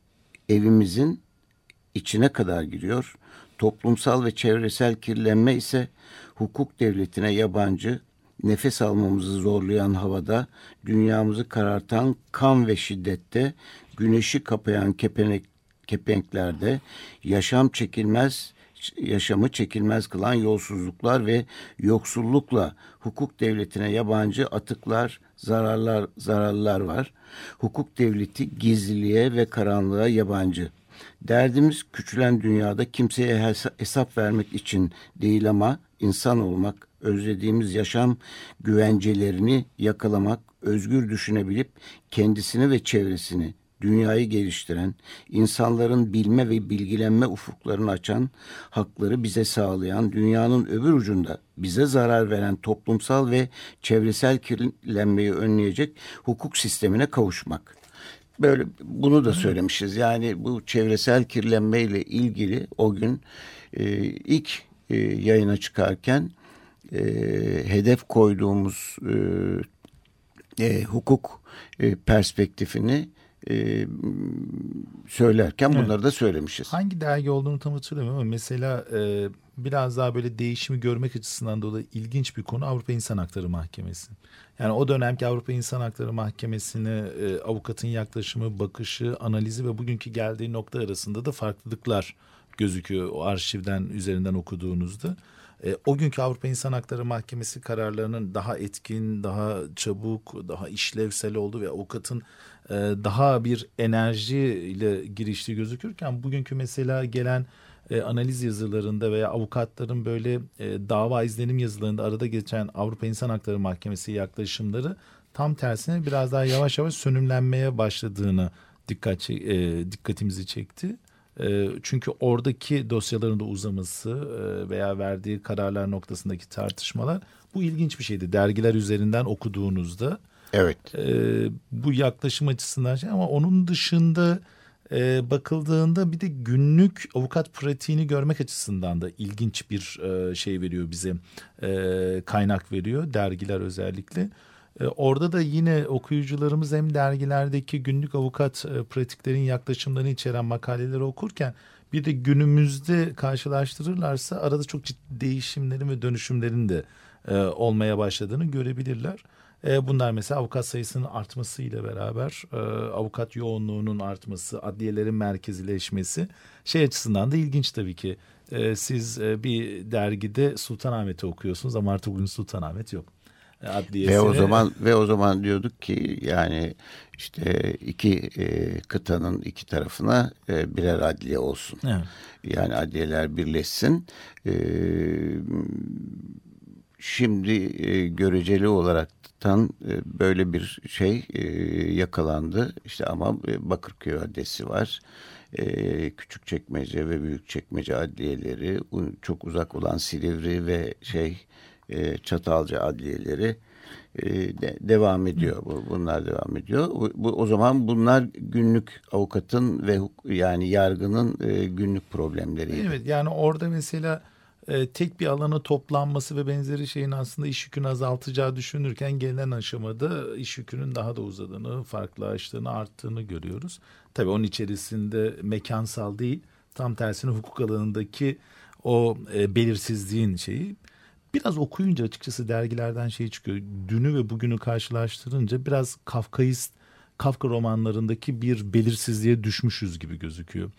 evimizin içine kadar giriyor. Toplumsal ve çevresel kirlenme ise hukuk devletine yabancı, nefes almamızı zorlayan havada, dünyamızı karartan kan ve şiddette, güneşi kapayan kepenek, kepenklerde, yaşam çekilmez yaşamı çekilmez kılan yolsuzluklar ve yoksullukla hukuk devletine yabancı atıklar, zararlar, zararlar var. Hukuk devleti gizliliğe ve karanlığa yabancı. Derdimiz küçülen dünyada kimseye hesap vermek için değil ama insan olmak, özlediğimiz yaşam güvencelerini yakalamak, özgür düşünebilip kendisini ve çevresini dünyayı geliştiren, insanların bilme ve bilgilenme ufuklarını açan, hakları bize sağlayan, dünyanın öbür ucunda bize zarar veren toplumsal ve çevresel kirlenmeyi önleyecek hukuk sistemine kavuşmak. Böyle bunu da söylemişiz. Yani bu çevresel kirlenmeyle ilgili o gün e, ilk e, yayına çıkarken e, hedef koyduğumuz e, e, hukuk e, perspektifini e, söylerken bunları da söylemişiz. Hangi dergi olduğunu tam hatırlamıyorum ama mesela e, biraz daha böyle değişimi görmek açısından dolayı ilginç bir konu Avrupa İnsan Hakları Mahkemesi. Yani o dönemki Avrupa İnsan Hakları Mahkemesi'ne e, avukatın yaklaşımı, bakışı, analizi ve bugünkü geldiği nokta arasında da farklılıklar gözüküyor o arşivden üzerinden okuduğunuzda. E, o günkü Avrupa İnsan Hakları Mahkemesi kararlarının daha etkin, daha çabuk, daha işlevsel olduğu ve avukatın e, daha bir enerji ile giriştiği gözükürken bugünkü mesela gelen e, analiz yazılarında veya avukatların böyle e, dava izlenim yazılarında arada geçen Avrupa İnsan Hakları Mahkemesi yaklaşımları tam tersine biraz daha yavaş yavaş sönümlenmeye başladığını dikkat e, dikkatimizi çekti. E, çünkü oradaki dosyaların da uzaması e, veya verdiği kararlar noktasındaki tartışmalar bu ilginç bir şeydi. Dergiler üzerinden okuduğunuzda Evet. e, bu yaklaşım açısından şey ama onun dışında e, bakıldığında bir de günlük avukat pratiğini görmek açısından da ilginç bir e, şey veriyor bize e, kaynak veriyor dergiler özellikle. E, orada da yine okuyucularımız hem dergilerdeki günlük avukat e, pratiklerin yaklaşımlarını içeren makaleleri okurken bir de günümüzde karşılaştırırlarsa arada çok ciddi değişimlerin ve dönüşümlerin de e, olmaya başladığını görebilirler. Bunlar mesela avukat sayısının artmasıyla beraber avukat yoğunluğunun artması, adliyelerin merkezileşmesi şey açısından da ilginç tabii ki. Siz bir dergide Sultanahmet'i okuyorsunuz ama artık bugün Sultanahmet yok. Adliyesine... Ve o zaman ve o zaman diyorduk ki yani işte iki e, kıtanın iki tarafına e, birer adliye olsun. Evet. Yani adliyeler birleşsin. E, şimdi e, göreceli olaraktan e, böyle bir şey e, yakalandı. İşte ama e, Bakırköy adresi var. E, Küçükçekmece ve Büyükçekmece adliyeleri, çok uzak olan Silivri ve şey e, Çatalca adliyeleri e, de, devam ediyor. Bu, bunlar devam ediyor. Bu, bu, o zaman bunlar günlük avukatın ve yani yargının e, günlük problemleri. Evet yani orada mesela e, tek bir alana toplanması ve benzeri şeyin aslında iş yükünü azaltacağı düşünürken gelinen aşamada iş yükünün daha da uzadığını, farklılaştığını, arttığını görüyoruz. Tabii onun içerisinde mekansal değil, tam tersine hukuk alanındaki o e, belirsizliğin şeyi. Biraz okuyunca açıkçası dergilerden şey çıkıyor. Dünü ve bugünü karşılaştırınca biraz Kafkaist, Kafka romanlarındaki bir belirsizliğe düşmüşüz gibi gözüküyor.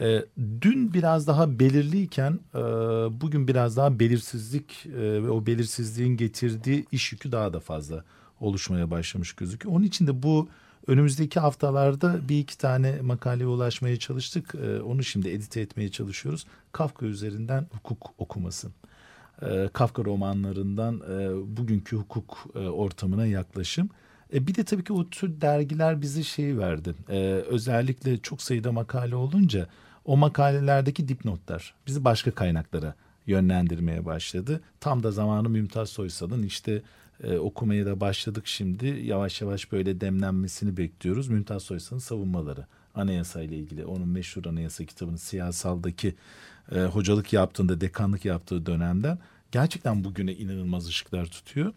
E, dün biraz daha belirliyken e, bugün biraz daha belirsizlik e, ve o belirsizliğin getirdiği iş yükü daha da fazla oluşmaya başlamış gözüküyor. Onun için de bu önümüzdeki haftalarda bir iki tane makaleye ulaşmaya çalıştık. E, onu şimdi edite etmeye çalışıyoruz. Kafka üzerinden hukuk okuması. E, Kafka romanlarından e, bugünkü hukuk e, ortamına yaklaşım. E, bir de tabii ki o tür dergiler bize şey verdi. E, özellikle çok sayıda makale olunca o makalelerdeki dipnotlar bizi başka kaynaklara yönlendirmeye başladı. Tam da zamanı Mümtaz Soysal'ın işte e, okumaya da başladık şimdi. Yavaş yavaş böyle demlenmesini bekliyoruz. Mümtaz Soysal'ın savunmaları anayasa ile ilgili onun meşhur anayasa kitabının siyasaldaki e, hocalık yaptığında dekanlık yaptığı dönemden gerçekten bugüne inanılmaz ışıklar tutuyor.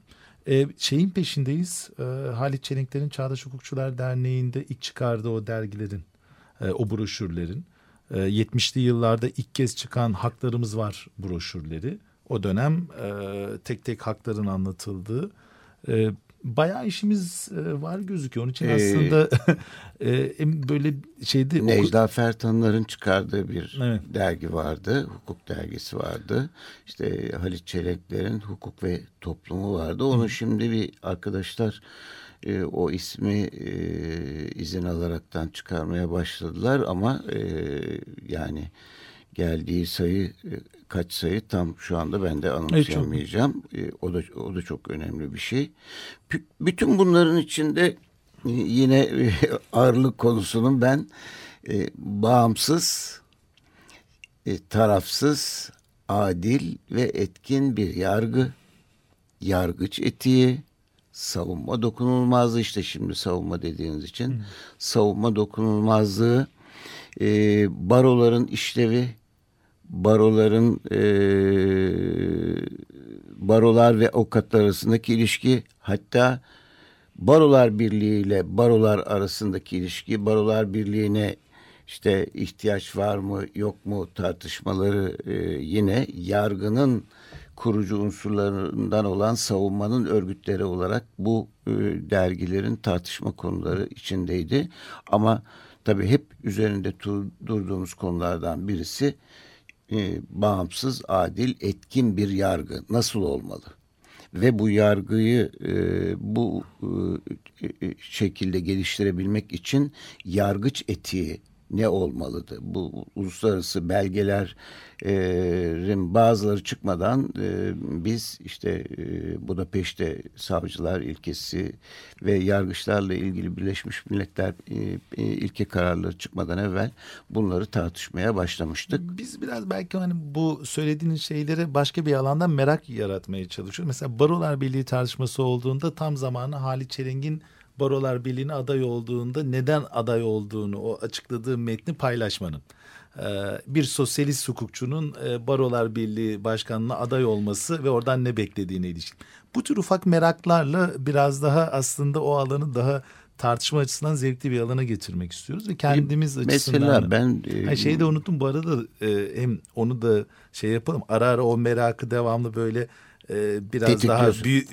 E, şeyin peşindeyiz. E, Halit Çelenkler'in Çağdaş Hukukçular Derneği'nde ilk çıkardığı o dergilerin, e, o broşürlerin. E, 70'li yıllarda ilk kez çıkan Haklarımız Var broşürleri. O dönem e, tek tek hakların anlatıldığı. E, bayağı işimiz e, var gözüküyor. Onun için Ee, aslında e, böyle şeydi. Necla Fertanlar'ın çıkardığı bir Evet. dergi vardı. Hukuk dergisi vardı. İşte Halit Çelenkler'in Hukuk ve Toplumu vardı. Onu şimdi bir arkadaşlar e, o ismi e, izin alaraktan çıkarmaya başladılar ama e, yani geldiği sayı e, kaç sayı tam şu anda ben de anımsayamayacağım. E, o da o da çok önemli bir şey. P- bütün bunların içinde e, yine e, ağırlık konusunun ben e, bağımsız, e, tarafsız, adil ve etkin bir yargı, yargıç etiği, savunma dokunulmazlığı işte şimdi savunma dediğiniz için savunma dokunulmazlığı, e, baroların işlevi, baroların e, barolar ve avukatlar arasındaki ilişki hatta Barolar Birliği ile barolar arasındaki ilişki, barolar birliğine işte ihtiyaç var mı yok mu tartışmaları e, yine yargının kurucu unsurlarından olan savunmanın örgütleri olarak bu e, dergilerin tartışma konuları içindeydi. Ama tabii hep üzerinde durduğumuz konulardan birisi e, bağımsız, adil, etkin bir yargı nasıl olmalı? Ve bu yargıyı e, bu e, e şekilde geliştirebilmek için yargıç etiği ne olmalıdı? Bu uluslararası belgelerin bazıları çıkmadan e, biz işte e, Budapeşte savcılar ilkesi ve yargıçlarla ilgili Birleşmiş Milletler e, e, ilke kararları çıkmadan evvel bunları tartışmaya başlamıştık. Biz biraz belki hani bu söylediğiniz şeyleri başka bir alandan merak yaratmaya çalışıyoruz. Mesela Barolar Birliği tartışması olduğunda tam zamanı Halit Çelengin Barolar Birliği'ne aday olduğunda neden aday olduğunu o açıkladığı metni paylaşmanın ee, bir sosyalist hukukçunun e, Barolar Birliği Başkanlığı'na aday olması ve oradan ne beklediğine ilişkin. Bu tür ufak meraklarla biraz daha aslında o alanı daha tartışma açısından zevkli bir alana getirmek istiyoruz ve kendimiz Mesela açısından. Mesela ben e, ha, şeyi de unuttum bu arada e, hem onu da şey yapalım ara ara o merakı devamlı böyle e, biraz daha büyü,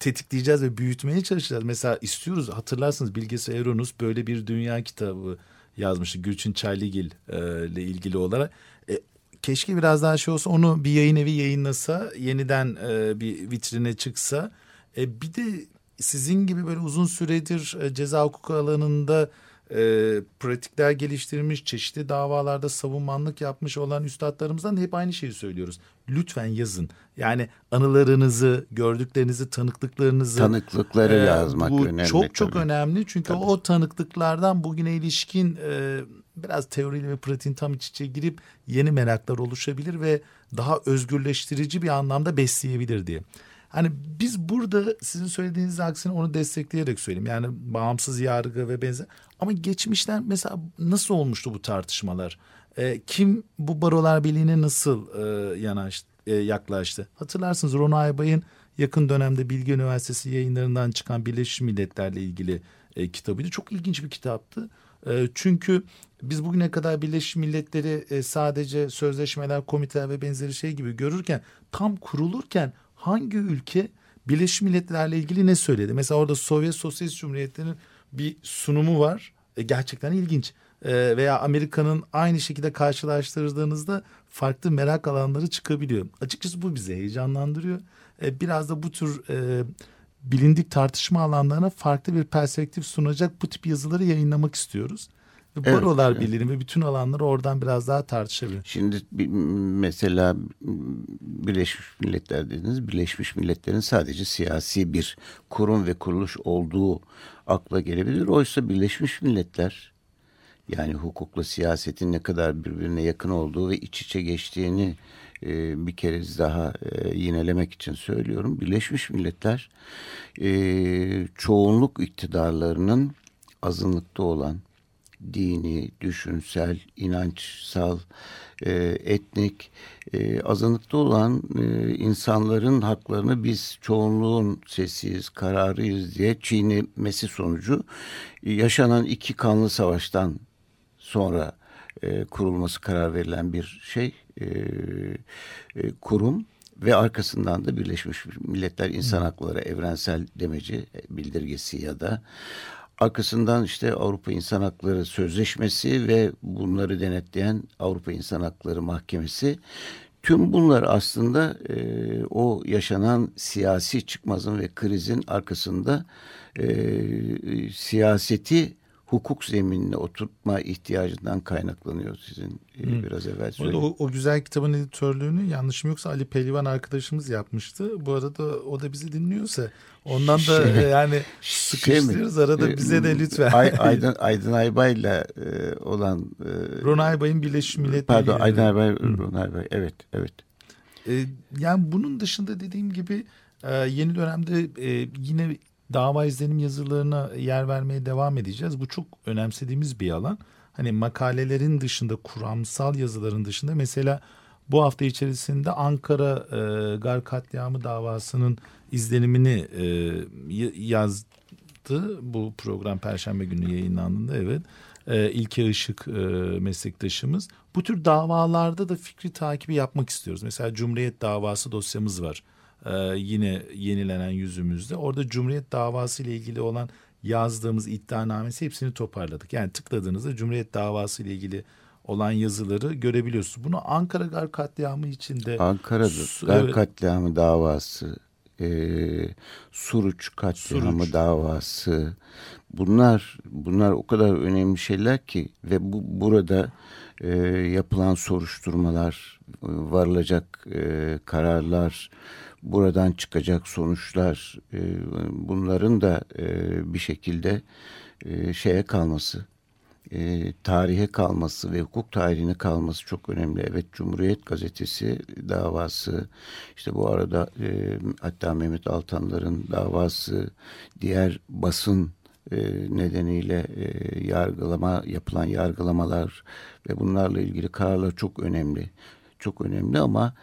tetikleyeceğiz ve büyütmeye çalışacağız. Mesela istiyoruz hatırlarsınız Bilgesi Eronus böyle bir dünya kitabı yazmıştı Gülçin Çaylıgil e, ile ilgili olarak. E, keşke biraz daha şey olsa onu bir yayın evi yayınlasa yeniden e, bir vitrine çıksa. E, bir de sizin gibi böyle uzun süredir e, ceza hukuku alanında e, pratikler geliştirmiş, çeşitli davalarda savunmanlık yapmış olan üstadlarımızdan hep aynı şeyi söylüyoruz. Lütfen yazın. Yani anılarınızı, gördüklerinizi, tanıklıklarınızı. Tanıklıkları e, yazmak bu önemli. Çok çok tabii. önemli çünkü tabii. o tanıklıklardan bugüne ilişkin e, biraz teoriyle ve pratiğin tam iç içe girip yeni meraklar oluşabilir ve daha özgürleştirici bir anlamda besleyebilir diye. Hani biz burada sizin söylediğiniz aksine onu destekleyerek söyleyeyim. Yani bağımsız yargı ve benzer. Ama geçmişten mesela nasıl olmuştu bu tartışmalar? E, kim bu barolar birliğine nasıl e, yanaştı, e, yaklaştı? Hatırlarsınız Ron Aybay'ın yakın dönemde Bilgi Üniversitesi yayınlarından çıkan Birleşmiş Milletler'le ilgili e, kitabıydı. Çok ilginç bir kitaptı. E, çünkü biz bugüne kadar Birleşmiş Milletleri e, sadece sözleşmeler, komiteler ve benzeri şey gibi görürken tam kurulurken hangi ülke Birleşmiş Milletler'le ilgili ne söyledi? Mesela orada Sovyet Sosyalist Cumhuriyetlerinin bir sunumu var. E, gerçekten ilginç. E, veya Amerika'nın aynı şekilde karşılaştırdığınızda farklı merak alanları çıkabiliyor. Açıkçası bu bizi heyecanlandırıyor. E, biraz da bu tür e, bilindik tartışma alanlarına farklı bir perspektif sunacak bu tip yazıları yayınlamak istiyoruz. Evet, Barolar evet. Birliği ve bütün alanları oradan biraz daha tartışabilir. Şimdi mesela Birleşmiş Milletler dediniz. Birleşmiş Milletler'in sadece siyasi bir kurum ve kuruluş olduğu akla gelebilir. Oysa Birleşmiş Milletler yani hukukla siyasetin ne kadar birbirine yakın olduğu ve iç içe geçtiğini e, bir kere daha e, yinelemek için söylüyorum. Birleşmiş Milletler e, çoğunluk iktidarlarının azınlıkta olan dini, düşünsel, inançsal, e, etnik, e, azınlıkta olan e, insanların haklarını biz çoğunluğun sesiyiz, kararıyız diye çiğnemesi sonucu e, yaşanan iki kanlı savaştan sonra e, kurulması karar verilen bir şey, e, e, kurum ve arkasından da Birleşmiş Milletler İnsan Hakları Evrensel Demeci bildirgesi ya da Arkasından işte Avrupa İnsan Hakları Sözleşmesi ve bunları denetleyen Avrupa İnsan Hakları Mahkemesi. Tüm bunlar aslında e, o yaşanan siyasi çıkmazın ve krizin arkasında e, siyaseti hukuk zeminine oturtma ihtiyacından kaynaklanıyor sizin hmm. biraz evvel söylediğiniz. O, o güzel kitabın editörlüğünü yanlışım yoksa Ali Pehlivan arkadaşımız yapmıştı. Bu arada o da bizi dinliyorsa ondan da şey, yani sıkıştırıyoruz şey arada bize de lütfen. Ay, Aydın, Aydın Aybay'la e, olan... E, Ron Aybay'ın Birleşmiş Milletleri. Pardon Aydın Aybay, hmm. Ron Aybay evet evet. E, yani bunun dışında dediğim gibi e, yeni dönemde e, yine dava izlenim yazılarına yer vermeye devam edeceğiz. Bu çok önemsediğimiz bir alan. Hani makalelerin dışında kuramsal yazıların dışında mesela bu hafta içerisinde Ankara e, Gar katliamı davasının izlenimini e, yaz çıktı. Bu program Perşembe günü yayınlandığında evet. E, İlke Işık e, meslektaşımız. Bu tür davalarda da fikri takibi yapmak istiyoruz. Mesela Cumhuriyet davası dosyamız var. E, yine yenilenen yüzümüzde. Orada Cumhuriyet davası ile ilgili olan yazdığımız iddianamesi hepsini toparladık. Yani tıkladığınızda Cumhuriyet davası ile ilgili olan yazıları görebiliyorsunuz. Bunu Ankara Gar katliamı içinde Ankara'da Gar katliamı davası, e, Suruç katliamı Suruç. davası. Bunlar bunlar o kadar önemli şeyler ki ve bu burada e, yapılan soruşturmalar, varılacak e, kararlar, buradan çıkacak sonuçlar, e, bunların da e, bir şekilde e, şeye kalması, e, tarihe kalması ve hukuk tarihine kalması çok önemli. Evet Cumhuriyet Gazetesi davası işte bu arada e, hatta Mehmet Altanlar'ın davası diğer basın e, nedeniyle e, yargılama yapılan yargılamalar ve bunlarla ilgili kararlar çok önemli çok önemli ama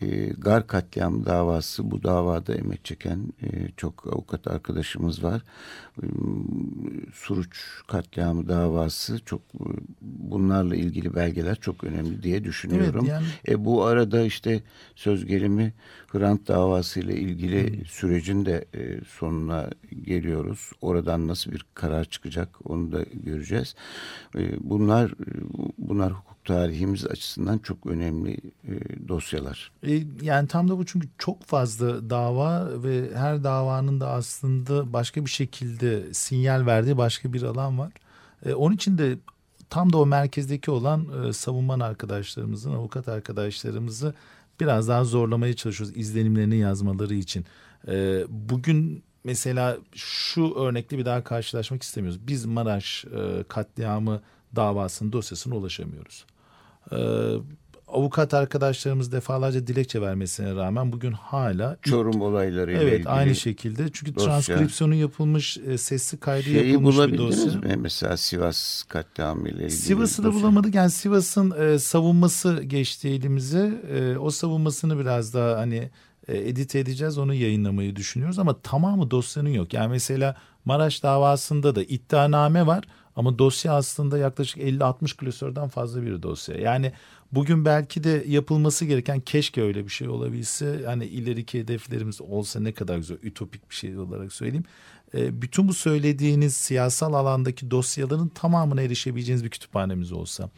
e, Gar katliam davası bu davada emek çeken e, çok avukat arkadaşımız var. E, Suruç katliamı davası çok e, bunlarla ilgili belgeler çok önemli diye düşünüyorum. Evet, yani... e, bu arada işte söz gelimi Hrant davası ile ilgili hmm. sürecin de e, sonuna geliyoruz. Oradan nasıl bir karar çıkacak onu da göreceğiz. E, bunlar bunlar hukuk tarihimiz açısından çok önemli e, dosyalar. E, yani tam da bu çünkü çok fazla dava ve her davanın da aslında başka bir şekilde sinyal verdiği başka bir alan var. E, onun için de tam da o merkezdeki olan e, savunman arkadaşlarımızın, avukat arkadaşlarımızı biraz daha zorlamaya çalışıyoruz izlenimlerini yazmaları için. E, bugün mesela şu örnekle bir daha karşılaşmak istemiyoruz. Biz Maraş e, katliamı davasının dosyasına ulaşamıyoruz. E, avukat arkadaşlarımız defalarca dilekçe vermesine rağmen bugün hala Çorum olaylarıyla Evet ilgili aynı şekilde. Çünkü dosya. transkripsiyonu yapılmış, e, sesli kaydı Şeyi yapılmış bir dosya. mi? Mesela Sivas katliamı ile ilgili. Sivas'ı da bulamadık. Yani Sivas'ın e, savunması geçti elimize. E, o savunmasını biraz daha hani e, edit edeceğiz. Onu yayınlamayı düşünüyoruz ama tamamı dosyanın yok. Yani mesela Maraş davasında da iddianame var ama dosya aslında yaklaşık 50-60 klasörden fazla bir dosya. Yani bugün belki de yapılması gereken keşke öyle bir şey olabilse. Hani ileriki hedeflerimiz olsa ne kadar güzel ütopik bir şey olarak söyleyeyim. E, bütün bu söylediğiniz siyasal alandaki dosyaların tamamına erişebileceğiniz bir kütüphanemiz olsa.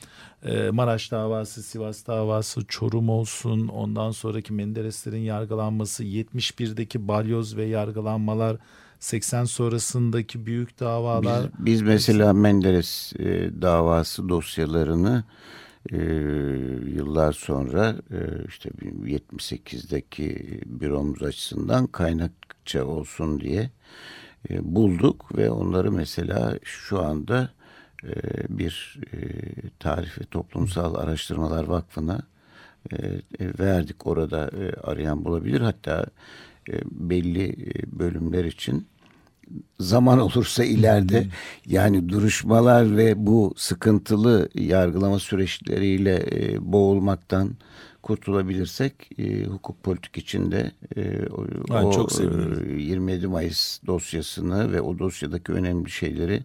E, Maraş davası, Sivas davası, Çorum olsun, ondan sonraki Mendereslerin yargılanması, 71'deki balyoz ve yargılanmalar, 80 sonrasındaki büyük davalar. Biz, biz mesela Menderes e, davası dosyalarını e, yıllar sonra e, işte 78'deki büromuz açısından kaynakça olsun diye e, bulduk ve onları mesela şu anda e, bir e, Tarih ve Toplumsal Araştırmalar Vakfı'na e, e, verdik. Orada e, arayan bulabilir. Hatta e, belli e, bölümler için zaman olursa ileride yani duruşmalar ve bu sıkıntılı yargılama süreçleriyle e, boğulmaktan kurtulabilirsek e, hukuk politik içinde e, o, ben çok e, 27 Mayıs dosyasını ve o dosyadaki önemli şeyleri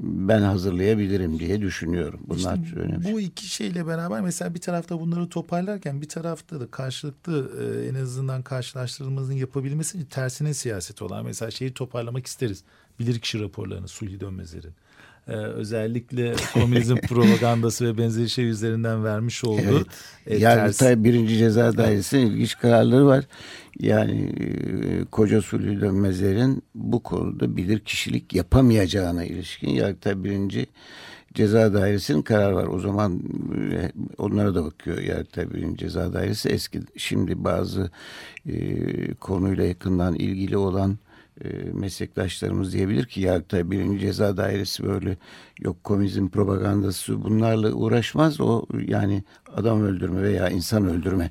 ben hazırlayabilirim diye düşünüyorum. Bunlar işte önemli. Bu iki şeyle beraber mesela bir tarafta bunları toparlarken bir tarafta da karşılıklı e, en azından karşılaştırılmasının yapabilmesi tersine siyaset olan mesela şeyi toparlamak isteriz. Bilirkişi raporlarını Sulhi Dönmezer'in e, özellikle komünizm propagandası ve benzeri şey üzerinden vermiş olduğu. Evet. E, Yargıtay ters... birinci ceza dairesinin ilginç kararları var. Yani e, Koca Sulü Dönmezler'in bu konuda bilir kişilik yapamayacağına ilişkin Yargıtay birinci ceza dairesinin karar var. O zaman e, onlara da bakıyor Yargıtay birinci ceza dairesi. Eski şimdi bazı e, konuyla yakından ilgili olan meslektaşlarımız diyebilir ki Yargıtay Birinci Ceza Dairesi böyle yok komünizm propagandası bunlarla uğraşmaz. O yani adam öldürme veya insan öldürme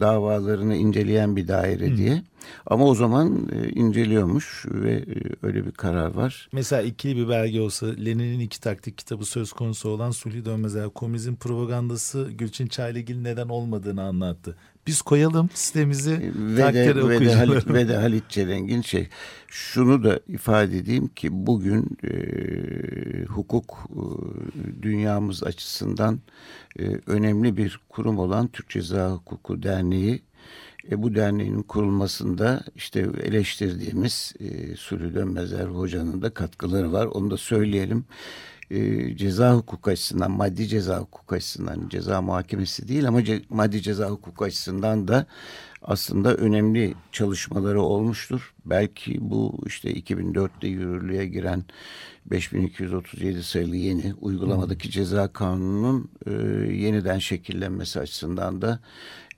davalarını inceleyen bir daire hmm. diye. Ama o zaman e, inceliyormuş ve e, öyle bir karar var. Mesela ikili bir belge olsa Lenin'in iki taktik kitabı söz konusu olan Sulhi Dönmez komünizm propagandası Gülçin Çaylıgil neden olmadığını anlattı Biz koyalım sitemizi ve de, ve de, Halit, ve de Halit Çelengin şey şunu da ifade edeyim ki bugün e, hukuk e, dünyamız açısından e, önemli bir kurum olan Türk Ceza Hukuku Derneği e, bu derneğin kurulmasında işte eleştirdiğimiz e, Sülü Dönmezer Hoca'nın da katkıları var. Onu da söyleyelim. E, ceza hukuk açısından, maddi ceza hukuk açısından ceza muhakemesi değil ama ce, maddi ceza hukuk açısından da aslında önemli çalışmaları olmuştur. Belki bu işte 2004'te yürürlüğe giren 5237 sayılı yeni uygulamadaki ceza kanununun e, yeniden şekillenmesi açısından da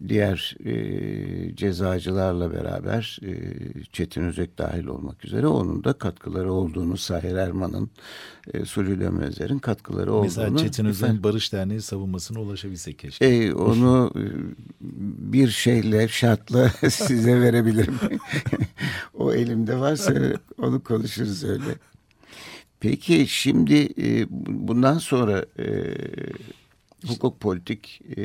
diğer e, cezacılarla beraber e, Çetin Özek dahil olmak üzere onun da katkıları olduğunu Sahir Erman'ın e, Sulü Dönmezler'in katkıları olduğunu. Mesela Çetin Özek'in Barış Derneği savunmasına ulaşabilsek keşke. E, onu e, bir şeyle şartla size verebilirim. o elimde varsa onu konuşuruz öyle. Peki şimdi e, bundan sonra e, hukuk politik e,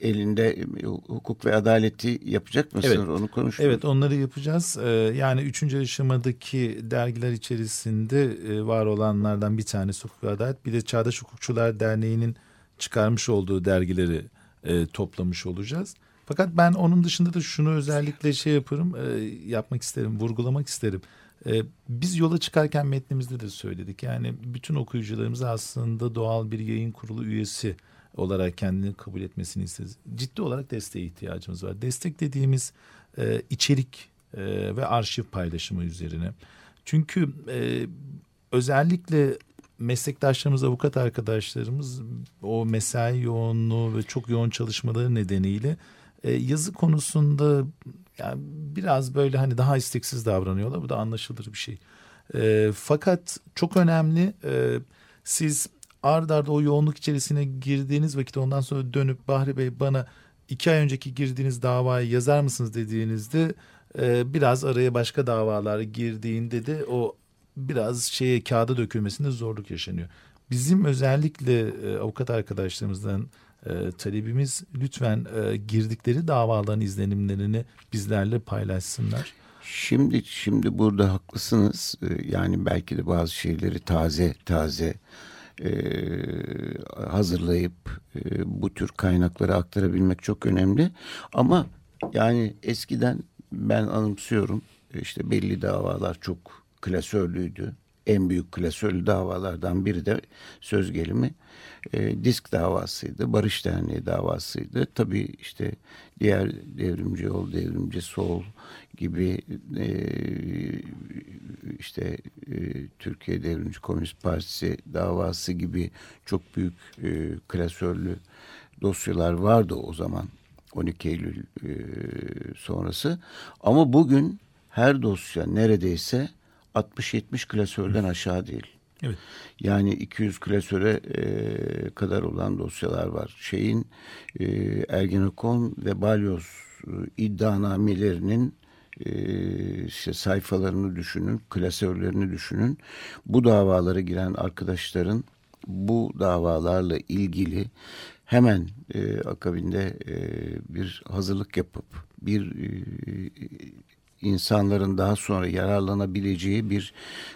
elinde hukuk ve adaleti yapacak mısınız? Evet. Onu konuştuk. Evet onları yapacağız. Ee, yani üçüncü aşamadaki dergiler içerisinde e, var olanlardan bir tanesi Hukuk ve Adalet. Bir de Çağdaş Hukukçular Derneği'nin çıkarmış olduğu dergileri e, toplamış olacağız. Fakat ben onun dışında da şunu özellikle şey yaparım, e, yapmak isterim, vurgulamak isterim. E, biz yola çıkarken metnimizde de söyledik. Yani bütün okuyucularımız aslında doğal bir yayın kurulu üyesi olarak kendini kabul etmesini isteriz. Ciddi olarak desteğe ihtiyacımız var. Destek dediğimiz e, içerik e, ve arşiv paylaşımı üzerine. Çünkü e, özellikle meslektaşlarımız, avukat arkadaşlarımız o mesai yoğunluğu ve çok yoğun çalışmaları nedeniyle yazı konusunda yani biraz böyle hani daha isteksiz davranıyorlar. Bu da anlaşılır bir şey. E, fakat çok önemli e, siz ard arda o yoğunluk içerisine girdiğiniz vakit ondan sonra dönüp Bahri Bey bana iki ay önceki girdiğiniz davayı yazar mısınız dediğinizde e, biraz araya başka davalar girdiğinde de o biraz şeye kağıda dökülmesinde zorluk yaşanıyor. Bizim özellikle e, avukat arkadaşlarımızdan e, talebimiz lütfen e, girdikleri davaların izlenimlerini bizlerle paylaşsınlar. Şimdi şimdi burada haklısınız. E, yani belki de bazı şeyleri taze taze e, hazırlayıp e, bu tür kaynakları aktarabilmek çok önemli. Ama yani eskiden ben anımsıyorum işte belli davalar çok klasörlüydü. En büyük klasörlü davalardan biri de söz gelimi e, disk davasıydı. Barış Derneği davasıydı. Tabii işte diğer devrimci yol, devrimci sol gibi e, işte e, Türkiye Devrimci Komünist Partisi davası gibi çok büyük e, klasörlü dosyalar vardı o zaman 12 Eylül e, sonrası. Ama bugün her dosya neredeyse 60-70 klasörden aşağı değil. Evet. Yani 200 klasöre e, kadar olan dosyalar var. Şeyin e, Ergenekon ve Balyoz e, iddianamelerinin e, işte sayfalarını düşünün, klasörlerini düşünün. Bu davalara giren arkadaşların bu davalarla ilgili hemen e, akabinde e, bir hazırlık yapıp bir e, insanların daha sonra yararlanabileceği bir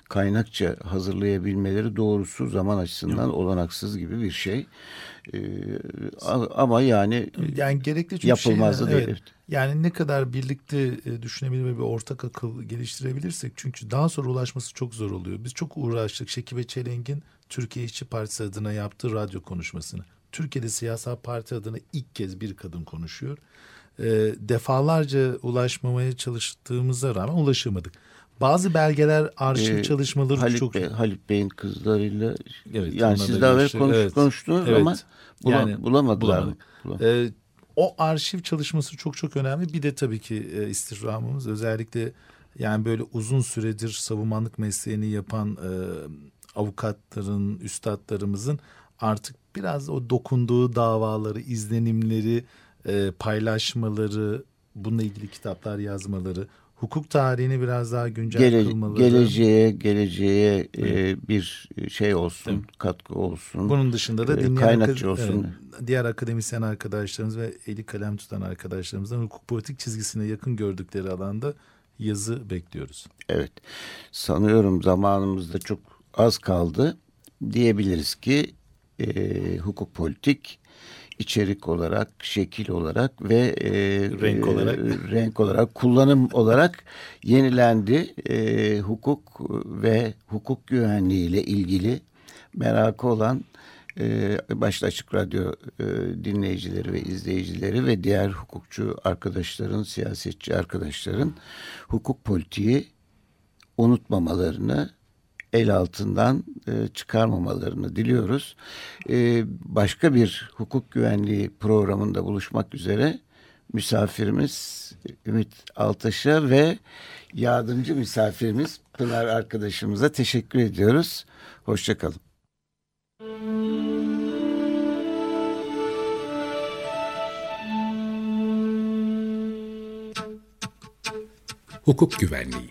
kaynakça hazırlayabilmeleri doğrusu zaman açısından evet. olanaksız gibi bir şey. Ee, ama yani yani gerekli çünkü yapılmazdı değil. Evet. Yani ne kadar birlikte düşünebilir ve bir ortak akıl geliştirebilirsek çünkü daha sonra ulaşması çok zor oluyor. Biz çok uğraştık Şeki ve Çelenk'in Türkiye İşçi Partisi adına yaptığı radyo konuşmasını. Türkiye'de siyasal parti adına ilk kez bir kadın konuşuyor e, defalarca ulaşmamaya çalıştığımıza rağmen ulaşamadık. Bazı belgeler arşiv ee, çalışmaları Halit çok... Bey, Halit Bey'in kızlarıyla evet, yani siz daha evvel konuş, evet, konuştunuz evet, ama bula, yani, bulamadılar. Bulamadık. Ee, o arşiv çalışması çok çok önemli. Bir de tabii ki e, istirhamımız özellikle yani böyle uzun süredir savunmanlık mesleğini yapan e, avukatların, üstadlarımızın artık biraz o dokunduğu davaları, izlenimleri e, paylaşmaları, bununla ilgili kitaplar yazmaları, hukuk tarihini biraz daha güncel Gele, kılmaları. Geleceğe, geleceğe e, bir şey olsun, Evet. katkı olsun. Bunun dışında da e, dinleyen kaynakçı akad- olsun. evet, diğer akademisyen arkadaşlarımız ve eli kalem tutan arkadaşlarımızdan hukuk politik çizgisine yakın gördükleri alanda yazı bekliyoruz. Evet. Sanıyorum zamanımızda çok az kaldı. Diyebiliriz ki e, hukuk politik içerik olarak, şekil olarak ve e, Renk e, olarak. renk olarak, kullanım olarak yenilendi. E, hukuk ve hukuk güvenliği ile ilgili merakı olan e, başta Açık Radyo e, dinleyicileri ve izleyicileri ve diğer hukukçu arkadaşların, siyasetçi arkadaşların hukuk politiği unutmamalarını, el altından e, çıkarmamalarını diliyoruz. E, başka bir hukuk güvenliği programında buluşmak üzere misafirimiz Ümit Altaş'a ve yardımcı misafirimiz Pınar arkadaşımıza teşekkür ediyoruz. Hoşçakalın. Hukuk Güvenliği